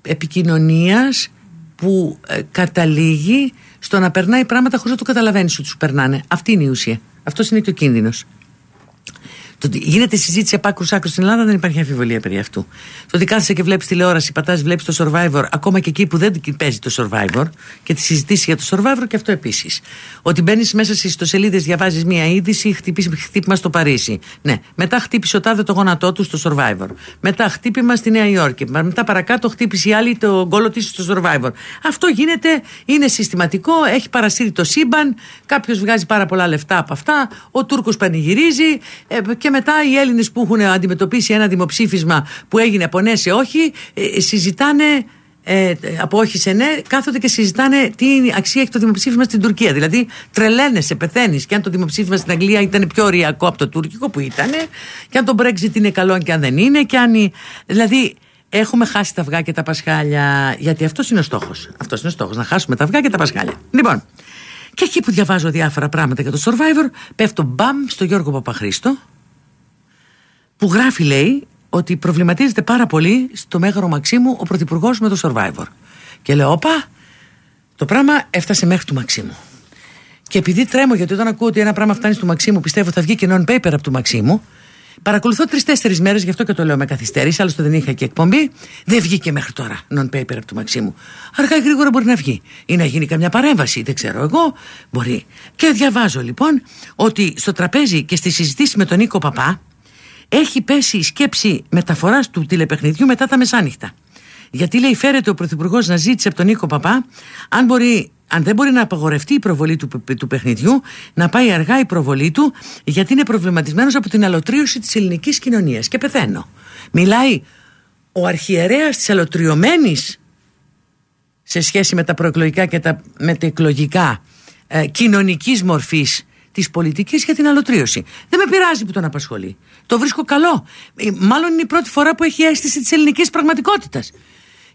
Speaker 2: επικοινωνίας που ε, καταλήγει στο να περνάει πράγματα χωρίς να το καταλαβαίνεις ότι σου περνάνε. Αυτή είναι η ουσία. Αυτός είναι και ο κίνδυνος. Το ότι γίνεται συζήτηση από άκρους άκρους στην Ελλάδα δεν υπάρχει αμφιβολία περί αυτού. Το ότι κάθεσαι και βλέπεις τηλεόραση, πατάς, βλέπεις το survivor, ακόμα και εκεί που δεν παίζει το survivor και τη συζητήσεις για το survivor και αυτό επίσης. Ότι μπαίνεις μέσα στις ιστοσελίδες, διαβάζεις μία είδηση, χτυπήσεις χτύπημα στο Παρίσι. Ναι. Μετά χτύπησε ο τάδε το γόνατό του στο survivor. Μετά χτύπημα στη Νέα Υόρκη. Μετά παρακάτω χτύπησε η άλλη το γκόλο της στο survivor. Αυτό γίνεται, είναι συστηματικό, έχει παρασύρει το σύμπαν, κάποιος βγάζει πάρα πολλά λεφτά από αυτά, ο Τούρκος πανηγυρίζει ε, και μετά οι Έλληνες που έχουν αντιμετωπίσει ένα δημοψήφισμα που έγινε από ναι σε όχι, ε, συζητάνε ε, από όχι σε ναι, κάθονται και συζητάνε τι αξία έχει το δημοψήφισμα στην Τουρκία. Δηλαδή, τρελαίνεσαι, πεθαίνεις. Και αν το δημοψήφισμα στην Αγγλία ήταν πιο ωριακό από το τουρκικό που ήταν, και αν το Brexit είναι καλό και αν δεν είναι, και αν. Δηλαδή, έχουμε χάσει τα αυγά και τα πασχάλια. Γιατί αυτός είναι ο στόχος. Αυτός είναι ο στόχος, να χάσουμε τα αυγά και τα πασχάλια. Λοιπόν, και εκεί που διαβάζω διάφορα πράγματα για το survivor, πέφτω μπαμ στο Γιώργο Παπαχρήστο, που γράφει λέει ότι προβληματίζεται πάρα πολύ στο Μέγαρο Μαξίμου ο Πρωθυπουργός με το Survivor. Και λέω, όπα, το πράγμα έφτασε μέχρι του Μαξίμου. Και επειδή τρέμω, γιατί όταν ακούω ότι ένα πράγμα φτάνει στο Μαξίμου, πιστεύω θα βγει και non-paper από του Μαξίμου, παρακολουθώ τρει-τέσσερι μέρες, γι' αυτό και το λέω με καθυστέρηση, άλλωστε δεν είχα και εκπομπή. Δεν βγήκε μέχρι τώρα non-paper από του Μαξίμου. Αργά ή γρήγορα μπορεί να βγει. Ή να γίνει καμιά παρέμβαση, δεν ξέρω εγώ. Μπορεί. Και διαβάζω λοιπόν ότι στο τραπέζι και στη συζητήση με τον Νίκο Παπά, έχει πέσει η σκέψη μεταφοράς του τηλεπαιχνιδιού μετά τα μεσάνυχτα. Γιατί λέει φέρεται ο Πρωθυπουργός να ζήτησε από τον Νίκο Παπά αν, μπορεί, αν δεν μπορεί να απαγορευτεί η προβολή του, του παιχνιδιού να πάει αργά η προβολή του γιατί είναι προβληματισμένος από την αλωτρίωση της ελληνικής κοινωνίας και πεθαίνω. Μιλάει ο αρχιερέας της αλωτριωμένης σε σχέση με τα προεκλογικά και τα μετεκλογικά ε, κοινωνικής μορφής της πολιτικής για την αλωτρίωση. Δεν με πειράζει που τον απασχολεί. Το βρίσκω καλό. Ε, μάλλον είναι η πρώτη φορά που έχει αίσθηση της ελληνικής πραγματικότητας.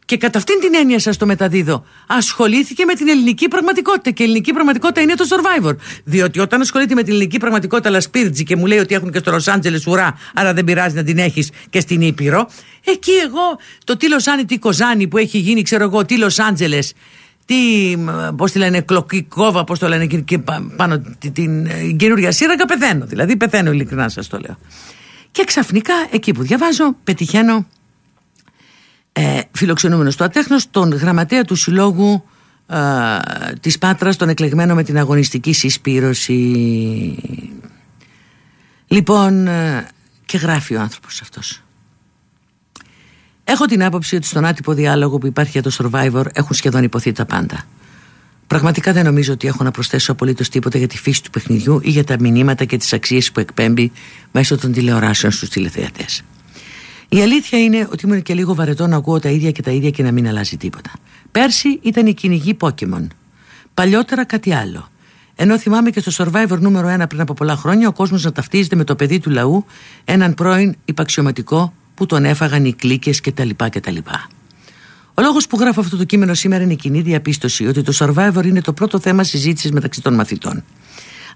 Speaker 2: Και κατά αυτήν την έννοια σας το μεταδίδω. Ασχολήθηκε με την ελληνική πραγματικότητα. Και η ελληνική πραγματικότητα είναι το survivor. Διότι όταν ασχολείται με την ελληνική πραγματικότητα, αλλά σπίρτζι και μου λέει ότι έχουν και στο Λος Άντζελες ουρά, άρα δεν πειράζει να την έχεις και στην Ήπειρο. Εκεί εγώ το τι Λοσάνι, τι Κοζάνι που έχει γίνει, ξέρω εγώ, τι Λος Άντζελες, τι, πώς τη λένε, κλοκικόβα, πώς το λένε, και πάνω την, την ε, καινούργια σύραγγα, πεθαίνω. Δηλαδή, πεθαίνω ειλικρινά σας το λέω. Και ξαφνικά, εκεί που διαβάζω, πετυχαίνω ε, φιλοξενούμενος του Ατέχνος τον γραμματέα του συλλόγου ε, της Πάτρας τον εκλεγμένο με την αγωνιστική συσπήρωση. Λοιπόν ε, και γράφει ο άνθρωπος αυτός. Έχω την άποψη ότι στον άτυπο διάλογο που υπάρχει για το Survivor έχουν σχεδόν υποθεί τα πάντα Πραγματικά δεν νομίζω ότι έχω να προσθέσω απολύτως τίποτα για τη φύση του παιχνιδιού ή για τα μηνύματα και τις αξίες που εκπέμπει μέσω των τηλεοράσεων στους τηλεθεατές. Η αλήθεια είναι ότι ήμουν και λίγο βαρετό να ακούω τα ίδια και τα ίδια και να μην αλλάζει τίποτα. Πέρσι ήταν η κυνηγή Pokémon. Παλιότερα κάτι άλλο. Ενώ θυμάμαι και στο Survivor νούμερο 1 πριν από πολλά χρόνια ο κόσμος να ταυτίζεται με το παιδί του λαού, έναν πρώην υπαξιωματικό που τον έφαγαν οι κλίκες κτλ. κτλ. Ο λόγος που γράφω αυτό το κείμενο σήμερα είναι η κοινή διαπίστωση ότι το Survivor είναι το πρώτο θέμα συζήτησης μεταξύ των μαθητών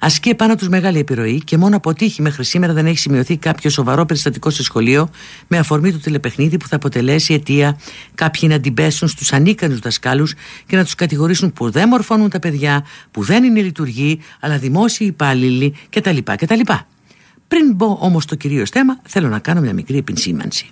Speaker 2: ασκεί επάνω τους μεγάλη επιρροή και μόνο από τύχη μέχρι σήμερα δεν έχει σημειωθεί κάποιο σοβαρό περιστατικό σε σχολείο με αφορμή το τηλεπαιχνίδι που θα αποτελέσει αιτία κάποιοι να την πέσουν στους ανίκανους δασκάλους και να τους κατηγορήσουν που δεν μορφώνουν τα παιδιά, που δεν είναι λειτουργοί, αλλά δημόσιοι υπάλληλοι κτλ. κτλ. Πριν μπω όμως στο κυρίως θέμα, θέλω να κάνω μια μικρή επισήμανση.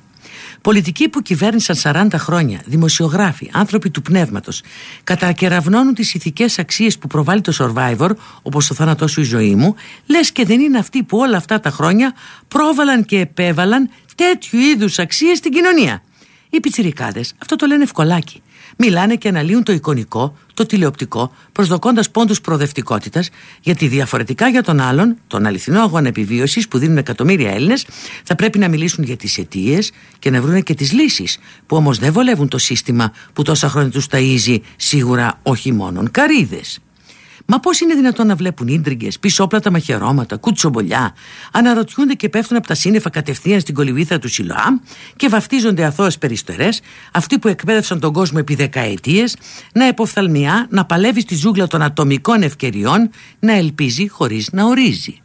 Speaker 2: Πολιτικοί που κυβέρνησαν 40 χρόνια, δημοσιογράφοι, άνθρωποι του πνεύματος, κατακεραυνώνουν τις ηθικές αξίες που προβάλλει το survivor, όπως το θάνατός σου η ζωή μου, λες και δεν είναι αυτοί που όλα αυτά τα χρόνια πρόβαλαν και επέβαλαν τέτοιου είδους αξίες στην κοινωνία. Οι πιτσιρικάδες αυτό το λένε ευκολάκι μιλάνε και αναλύουν το εικονικό, το τηλεοπτικό, προσδοκώντας πόντους προοδευτικότητας, γιατί διαφορετικά για τον άλλον, τον αληθινό αγώνα επιβίωσης που δίνουν εκατομμύρια Έλληνες, θα πρέπει να μιλήσουν για τις αιτίες και να βρουν και τις λύσεις, που όμως δεν βολεύουν το σύστημα που τόσα χρόνια τους ταΐζει σίγουρα όχι μόνον καρίδε. Μα πώς είναι δυνατόν να βλέπουν ίντριγκες, πισόπλατα μαχαιρώματα, κουτσομπολιά, αναρωτιούνται και πέφτουν από τα σύννεφα κατευθείαν στην κολυβήθρα του Σιλοάμ και βαφτίζονται αθώες περιστερές, αυτοί που εκπαίδευσαν τον κόσμο επί δεκαετίες, να εποφθαλμιά, να παλεύει στη ζούγκλα των ατομικών ευκαιριών, να ελπίζει χωρίς να ορίζει.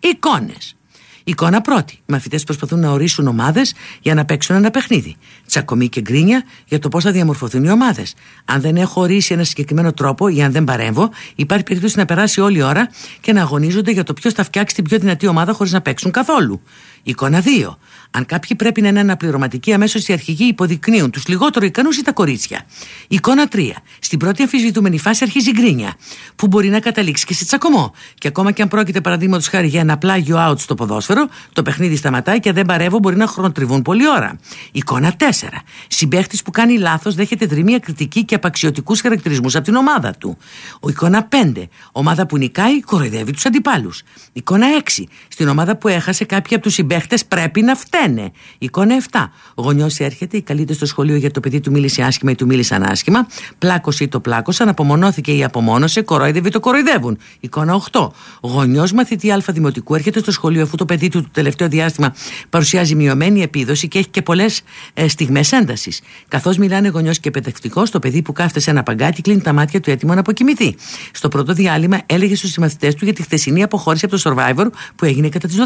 Speaker 2: Εικόνες Εικόνα πρώτη. Οι μαθητές προσπαθούν να ορίσουν ομάδες για να παίξουν ένα παιχνίδι. Τσακωμή και γκρίνια για το πώς θα διαμορφωθούν οι ομάδες. Αν δεν έχω ορίσει ένα συγκεκριμένο τρόπο ή αν δεν παρέμβω, υπάρχει περίπτωση να περάσει όλη η ώρα και να αγωνίζονται για το ποιος θα φτιάξει την πιο δυνατή ομάδα χωρίς να παίξουν καθόλου. Εικόνα 2. Αν κάποιοι πρέπει να είναι αναπληρωματικοί, αμέσως οι αρχηγοί υποδεικνύουν τους λιγότερο ικανούς ή τα κορίτσια. Εικόνα 3. Στην πρώτη αμφισβητούμενη φάση αρχίζει η γκρίνια, που μπορεί να καταλήξει και σε τσακωμό. Και ακόμα και αν πρόκειται παραδείγματος χάρη για ένα πλάγιο out στο ποδόσφαιρο, το παιχνίδι σταματάει και δεν παρεύω μπορεί να χρονοτριβούν πολλή ώρα. Εικόνα 4. Συμπέχτη που κάνει λάθος δέχεται δρυμία κριτική και απαξιωτικούς χαρακτηρισμούς από την ομάδα του. Ο εικόνα 5. Ομάδα που νικάει κοροϊδεύει τους αντιπάλους. Εικόνα 6. Στην ομάδα που έχασε κάποια από τους συμπέχτε πρέπει να φταίνε. Εικόνα 7. Ο γονιός έρχεται, η καλείται στο σχολείο για το παιδί του μίλησε άσχημα ή του μίλησαν άσχημα. Πλάκωσε ή το πλάκωσαν, απομονώθηκε ή απομόνωσε, κορόιδευε ή το κοροϊδεύουν. Εικόνα 8. Ο γονιός μαθητή Α Δημοτικού έρχεται στο σχολείο αφού το παιδί του το τελευταίο διάστημα παρουσιάζει μειωμένη επίδοση και έχει και πολλές ε, στιγμές έντασης. Καθώς μιλάνε γονιός και παιδευτικός, το παιδί που κάθεται σε ένα παγκάκι κλείνει τα μάτια του έτοιμο να αποκοιμηθεί. Στο πρώτο διάλειμμα έλεγε στους συμμαθητές του για τη χθεσινή αποχώρηση από το survivor που έγινε κατά τις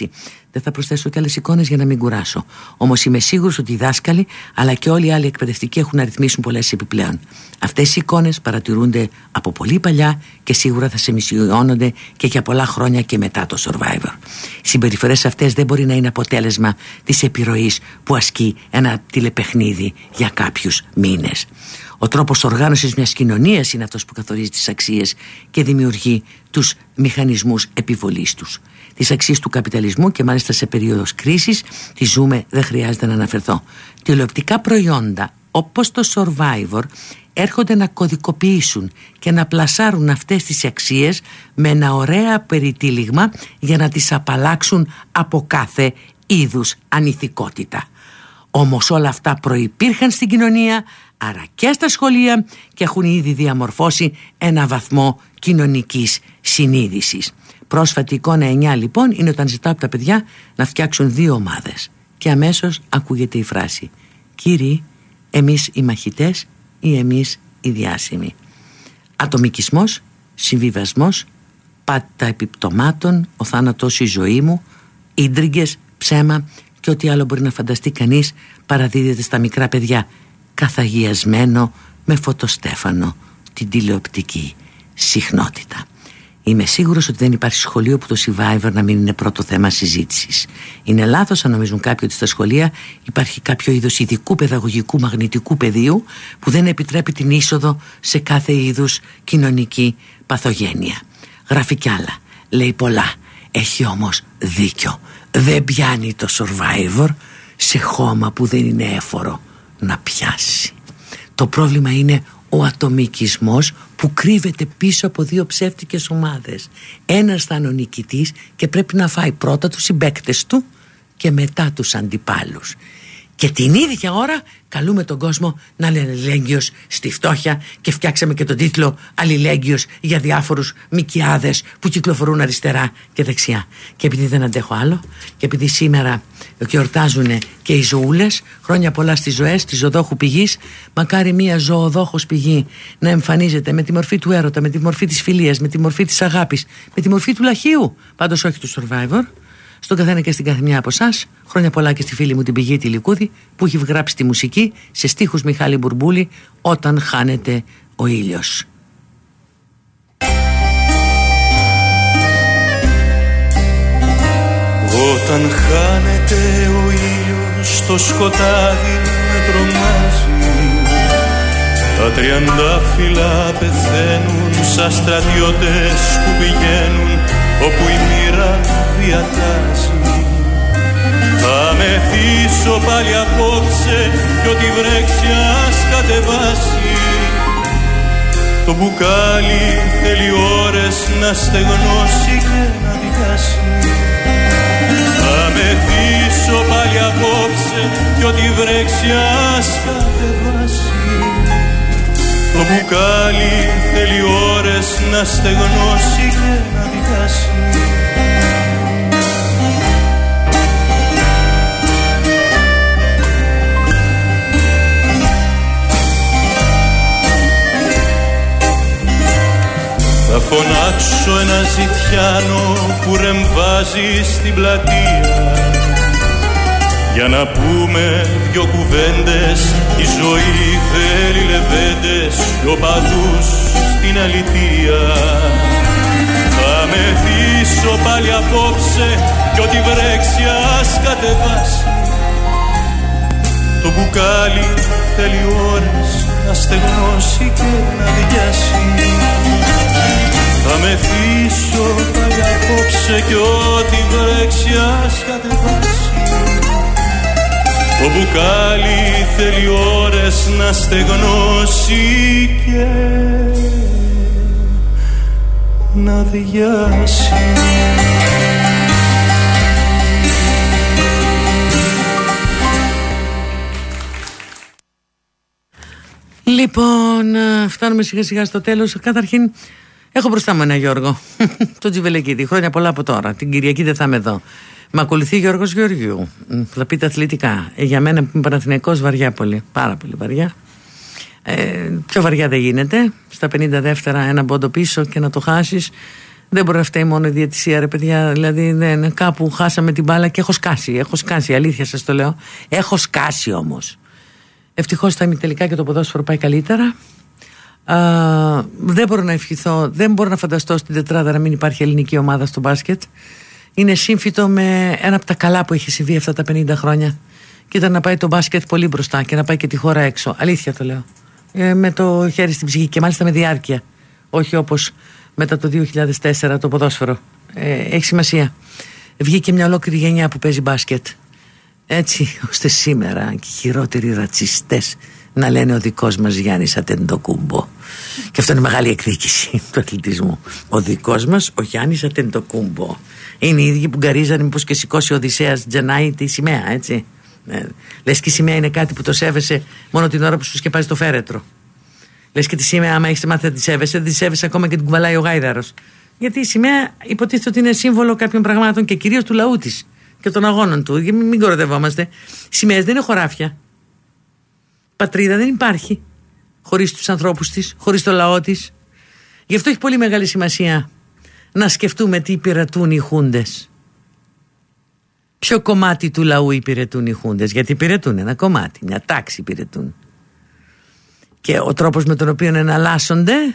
Speaker 2: 12.30. Δεν θα προσθέσω και άλλες εικόνες για να μην κουράσω. Όμως είμαι σίγουρος ότι οι δάσκαλοι αλλά και όλοι οι άλλοι εκπαιδευτικοί έχουν να ρυθμίσουν πολλές επιπλέον. Αυτές οι εικόνες παρατηρούνται από πολύ παλιά και σίγουρα θα σε μισιώνονται και για πολλά χρόνια και μετά το survivor. Οι συμπεριφορές αυτές δεν μπορεί να είναι αποτέλεσμα της επιρροής που ασκεί ένα τηλεπαιχνίδι για κάποιους μήνες. Ο τρόπος οργάνωσης μιας κοινωνίας είναι αυτός που καθορίζει τις αξίες και δημιουργεί τους μηχανισμούς επιβολής τους τις αξίες του καπιταλισμού και μάλιστα σε περίοδος κρίσης τη ζούμε δεν χρειάζεται να αναφερθώ τηλεοπτικά προϊόντα όπως το Survivor έρχονται να κωδικοποιήσουν και να πλασάρουν αυτές τις αξίες με ένα ωραία περιτύλιγμα για να τις απαλλάξουν από κάθε είδους ανηθικότητα. Όμως όλα αυτά προϋπήρχαν στην κοινωνία, άρα και στα σχολεία και έχουν ήδη διαμορφώσει ένα βαθμό κοινωνικής συνείδησης. Πρόσφατη εικόνα 9 λοιπόν είναι όταν ζητάω από τα παιδιά να φτιάξουν δύο ομάδες. Και αμέσως ακούγεται η φράση «Κύριοι, εμείς οι μαχητές ή εμείς οι διάσημοι». Ατομικισμός, συμβιβασμός, πάτα επιπτωμάτων, ο θάνατος η ζωή μου, ίντριγκες, ψέμα και ό,τι άλλο μπορεί να φανταστεί κανείς παραδίδεται στα μικρά παιδιά καθαγιασμένο με φωτοστέφανο την τηλεοπτική συχνότητα. Είμαι σίγουρος ότι δεν υπάρχει σχολείο που το survivor να μην είναι πρώτο θέμα συζήτησης. Είναι λάθος αν νομίζουν κάποιοι ότι στα σχολεία υπάρχει κάποιο είδος ειδικού παιδαγωγικού μαγνητικού πεδίου που δεν επιτρέπει την είσοδο σε κάθε είδους κοινωνική παθογένεια. Γράφει κι άλλα. Λέει πολλά. Έχει όμως δίκιο. Δεν πιάνει το survivor σε χώμα που δεν είναι έφορο να πιάσει. Το πρόβλημα είναι ο ατομικισμός που κρύβεται πίσω από δύο ψεύτικες ομάδες. Ένας θα είναι ο νικητής και πρέπει να φάει πρώτα τους συμπέκτες του και μετά τους αντιπάλους. Και την ίδια ώρα καλούμε τον κόσμο να είναι αλληλέγγυος στη φτώχεια και φτιάξαμε και τον τίτλο αλληλέγγυος για διάφορους μικιάδες που κυκλοφορούν αριστερά και δεξιά. Και επειδή δεν αντέχω άλλο και επειδή σήμερα γιορτάζουν και οι ζωούλες χρόνια πολλά στις ζωές της ζωδόχου πηγής μακάρι μια ζωοδόχος πηγή να εμφανίζεται με τη μορφή του έρωτα, με τη μορφή της φιλίας, με τη μορφή της αγάπης, με τη μορφή του λαχείου, πάντως όχι του Survivor στον καθένα και στην καθημιά από εσάς. Χρόνια πολλά και στη φίλη μου την πηγή τη Λικούδη που έχει γράψει τη μουσική σε στίχους Μιχάλη Μπουρμπούλη όταν χάνεται ο ήλιος.
Speaker 7: Όταν χάνεται ο ήλιος στο σκοτάδι με τρομάζει Τα τριαντάφυλλα πεθαίνουν σαν στρατιώτες που πηγαίνουν όπου η μοίρα διατάζει Θα μεθύσω πάλι απόψε κι ό,τι βρέξει ας κατεβάσει. Το μπουκάλι θέλει ώρες να στεγνώσει και να δικάσει. Θα μεθύσω πάλι απόψε κι ό,τι βρέξει ας κατεβάσει. Το μπουκάλι θέλει ώρες να στεγνώσει και να δικάσει Θα φωνάξω ένα ζητιάνο που ρεμβάζει στην πλατεία. Για να πούμε δυο κουβέντες Η ζωή θέλει λεβέντες Και οπαδούς στην αληθεία Θα μεθύσω πάλι απόψε Κι ό,τι βρέξει ας κατεβάσει. Το μπουκάλι θέλει ώρες να στεγνώσει και να διάσει θα μεθύσω πάλι απόψε κι ό,τι βρέξει ας κατεβάσει το μπουκάλι θέλει ώρες να στεγνώσει και να διάσει
Speaker 2: Λοιπόν, ε, φτάνουμε σιγά σιγά στο τέλος. Καταρχήν, έχω μπροστά μου ένα Γιώργο, τον Τζιβελεκίδη. Χρόνια πολλά από τώρα. Την Κυριακή δεν θα είμαι εδώ. Με ακολουθεί Γιώργος Γεωργιού. Θα πείτε αθλητικά. Ε, για μένα που είμαι Παναθηναϊκός βαριά πολύ. Πάρα πολύ βαριά. Ε, πιο βαριά δεν γίνεται. Στα 50 δεύτερα ένα πόντο πίσω και να το χάσεις. Δεν μπορεί να φταίει μόνο η διαιτησία, ρε παιδιά. Δηλαδή, δεν, κάπου χάσαμε την μπάλα και έχω σκάσει. Έχω σκάσει, αλήθεια σας το λέω. Έχω σκάσει όμως. Ευτυχώς θα είμαι τελικά και το ποδόσφαιρο πάει καλύτερα. Α, δεν μπορώ να ευχηθώ, δεν μπορώ να φανταστώ στην τετράδα να μην υπάρχει ελληνική ομάδα στο μπάσκετ είναι σύμφυτο με ένα από τα καλά που έχει συμβεί αυτά τα 50 χρόνια. Και ήταν να πάει το μπάσκετ πολύ μπροστά και να πάει και τη χώρα έξω. Αλήθεια το λέω. Ε, με το χέρι στην ψυχή και μάλιστα με διάρκεια. Όχι όπως μετά το 2004 το ποδόσφαιρο. Ε, έχει σημασία. Βγήκε μια ολόκληρη γενιά που παίζει μπάσκετ. Έτσι ώστε σήμερα και οι χειρότεροι ρατσιστές να λένε ο δικός μας Γιάννης Ατεντοκούμπο και αυτό είναι μεγάλη εκδίκηση του αθλητισμού ο δικός μας ο Γιάννης Ατεντοκούμπο είναι οι ίδιοι που γκαρίζανε μήπως και σηκώσει ο Οδυσσέας Τζανάη τη σημαία έτσι ναι. Λες και η σημαία είναι κάτι που το σέβεσαι μόνο την ώρα που σου σκεπάζει το φέρετρο Λες και τη σημαία, άμα έχεις μάθει να τη σέβεσαι, δεν τη σέβεσαι ακόμα και την κουβαλάει ο γάιδαρος. Γιατί η σημαία υποτίθεται ότι είναι σύμβολο κάποιων πραγμάτων και κυρίως του λαού της και των αγώνων του. Μην, μην κοροδευόμαστε. Οι σημαίες δεν είναι χωράφια. Πατρίδα δεν υπάρχει χωρίς τους ανθρώπους της, χωρίς το λαό της. Γι' αυτό έχει πολύ μεγάλη σημασία να σκεφτούμε τι υπηρετούν οι χούντες. Ποιο κομμάτι του λαού υπηρετούν οι χούντες, γιατί υπηρετούν ένα κομμάτι, μια τάξη υπηρετούν και ο τρόπος με τον οποίο εναλλάσσονται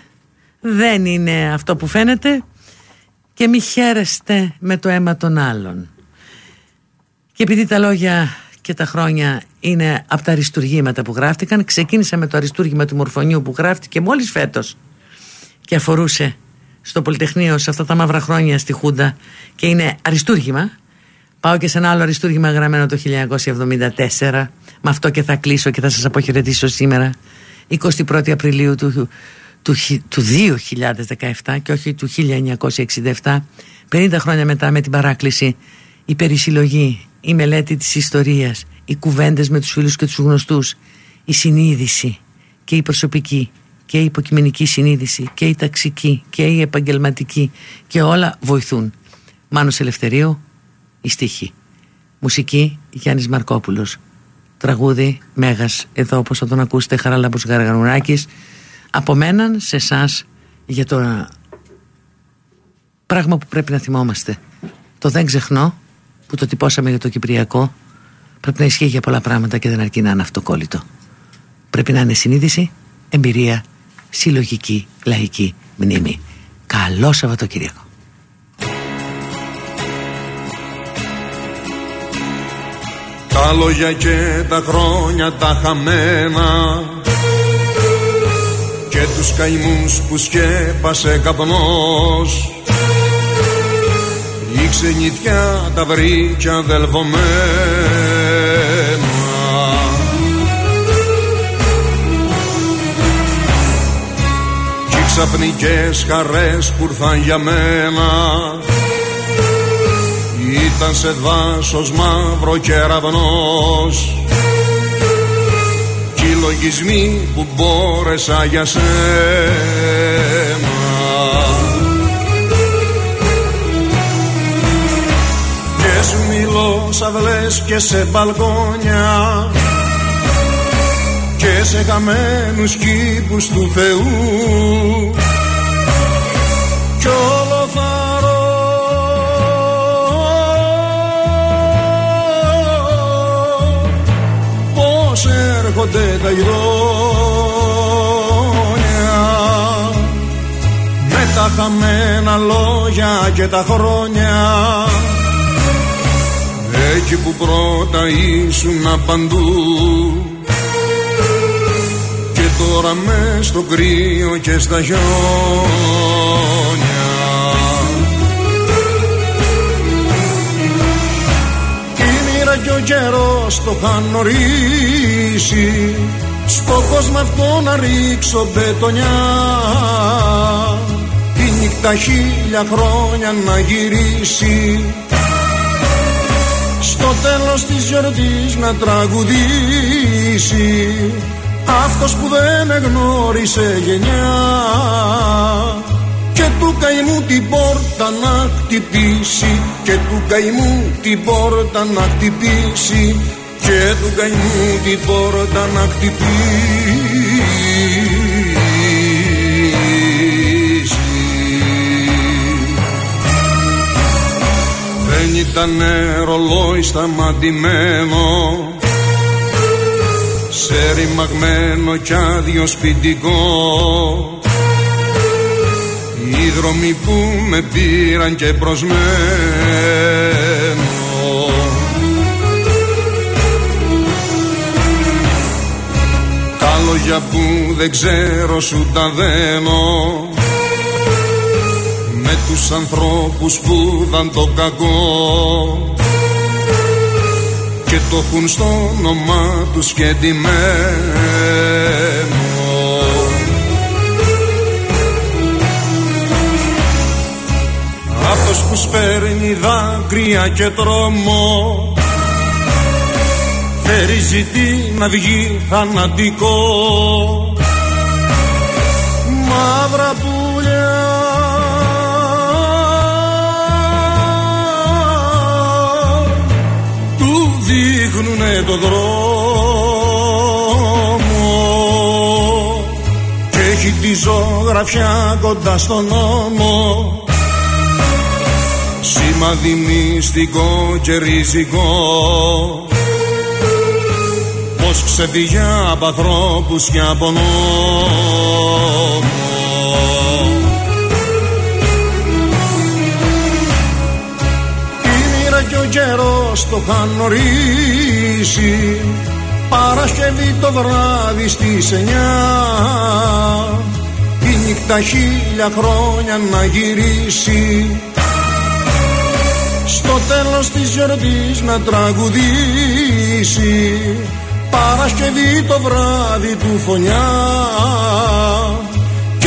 Speaker 2: δεν είναι αυτό που φαίνεται και μη χαίρεστε με το αίμα των άλλων. Και επειδή τα λόγια και τα χρόνια είναι από τα αριστουργήματα που γράφτηκαν, ξεκίνησα με το αριστούργημα του Μορφωνιού που γράφτηκε μόλις φέτος και αφορούσε στο Πολυτεχνείο σε αυτά τα μαύρα χρόνια στη Χούντα και είναι αριστούργημα. Πάω και σε ένα άλλο αριστούργημα γραμμένο το 1974. Με αυτό και θα κλείσω και θα σας αποχαιρετήσω σήμερα 21 Απριλίου του, του, του 2017 και όχι του 1967 50 χρόνια μετά με την παράκληση η περισυλλογή, η μελέτη της ιστορίας οι κουβέντες με τους φίλους και τους γνωστούς. Η συνείδηση και η προσωπική και η υποκειμενική συνείδηση και η ταξική και η επαγγελματική και όλα βοηθούν. Μάνος Ελευθερίου η στίχη. Μουσική Γιάννης Μαρκόπουλος. Τραγούδι Μέγας εδώ όπως θα τον ακούσετε Χαράλαμπος Γαργανουράκης απομέναν σε εσάς για το πράγμα που πρέπει να θυμόμαστε. Το δεν ξεχνώ που το τυπώσαμε για το Κυπριακό πρέπει να ισχύει για πολλά πράγματα και δεν αρκεί να είναι αυτοκόλλητο. Πρέπει να είναι συνείδηση, εμπειρία συλλογική, λαϊκή μνήμη. Καλό Σαββατοκύριακο.
Speaker 8: Τα λόγια και τα χρόνια τα χαμένα Και τους καημούς που σκέπασε καπνός. Η ξενιτιά τα βρήκια δελβωμένα ξαφνικές χαρές που ήρθαν για μένα. Ήταν σε δάσος μαύρο κεραυνός Κι οι λογισμοί που μπόρεσα για σένα. Και σου μιλώ σαυλές και σε μπαλκόνια και σε χαμένους κήπους του Θεού. Κι όλο θα έρχονται τα ειδόνια με τα χαμένα λόγια και τα χρόνια. Εκεί που πρώτα ήσουν παντού και τώρα μες στο κρύο και στα χιόνια. Και ο καιρός το είχαν ορίσει. Στόχος με αυτό να ρίξω μπετονιά. Τη νύχτα χίλια χρόνια να γυρίσει. Στο τέλος της γιορτής να τραγουδήσει Αυτός που δεν εγνώρισε γενιά. Και του καημού την πόρτα να χτυπήσει. Και του καημού την πόρτα να χτυπήσει. Και του καημού την πόρτα να χτυπήσει. Δεν ήταν ρολόι σταματημένο σε ρημαγμένο κι άδειο σπιτικό. Οι δρόμοι που με πήραν και προσμένω Τα λόγια που δεν ξέρω σου τα δένω. Με τους ανθρώπους που δαν το κακό και το έχουν στο όνομά τους και Αυτός που σπέρνει δάκρυα και τρόμο. Φέρει ζητή να βγει θανατικό δείχνουνε το δρόμο. Και έχει τη ζωγραφιά κοντά στον νόμο. Σημάδι μυστικό και ριζικό. Πως ξεφύγει από ανθρώπους και από νόμο καιρός το είχαν ορίσει Παρασκευή το βράδυ στις εννιά. Η νύχτα χίλια χρόνια να γυρίσει. Στο τέλος της γιορτής να τραγουδήσει. Παρασκευή το βράδυ του φωνιά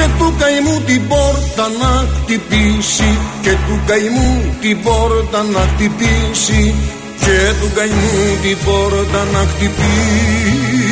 Speaker 8: και του καημού την πόρτα να χτυπήσει. Και του καημού την πόρτα να χτυπήσει. Και του καημού την πόρτα να χτυπήσει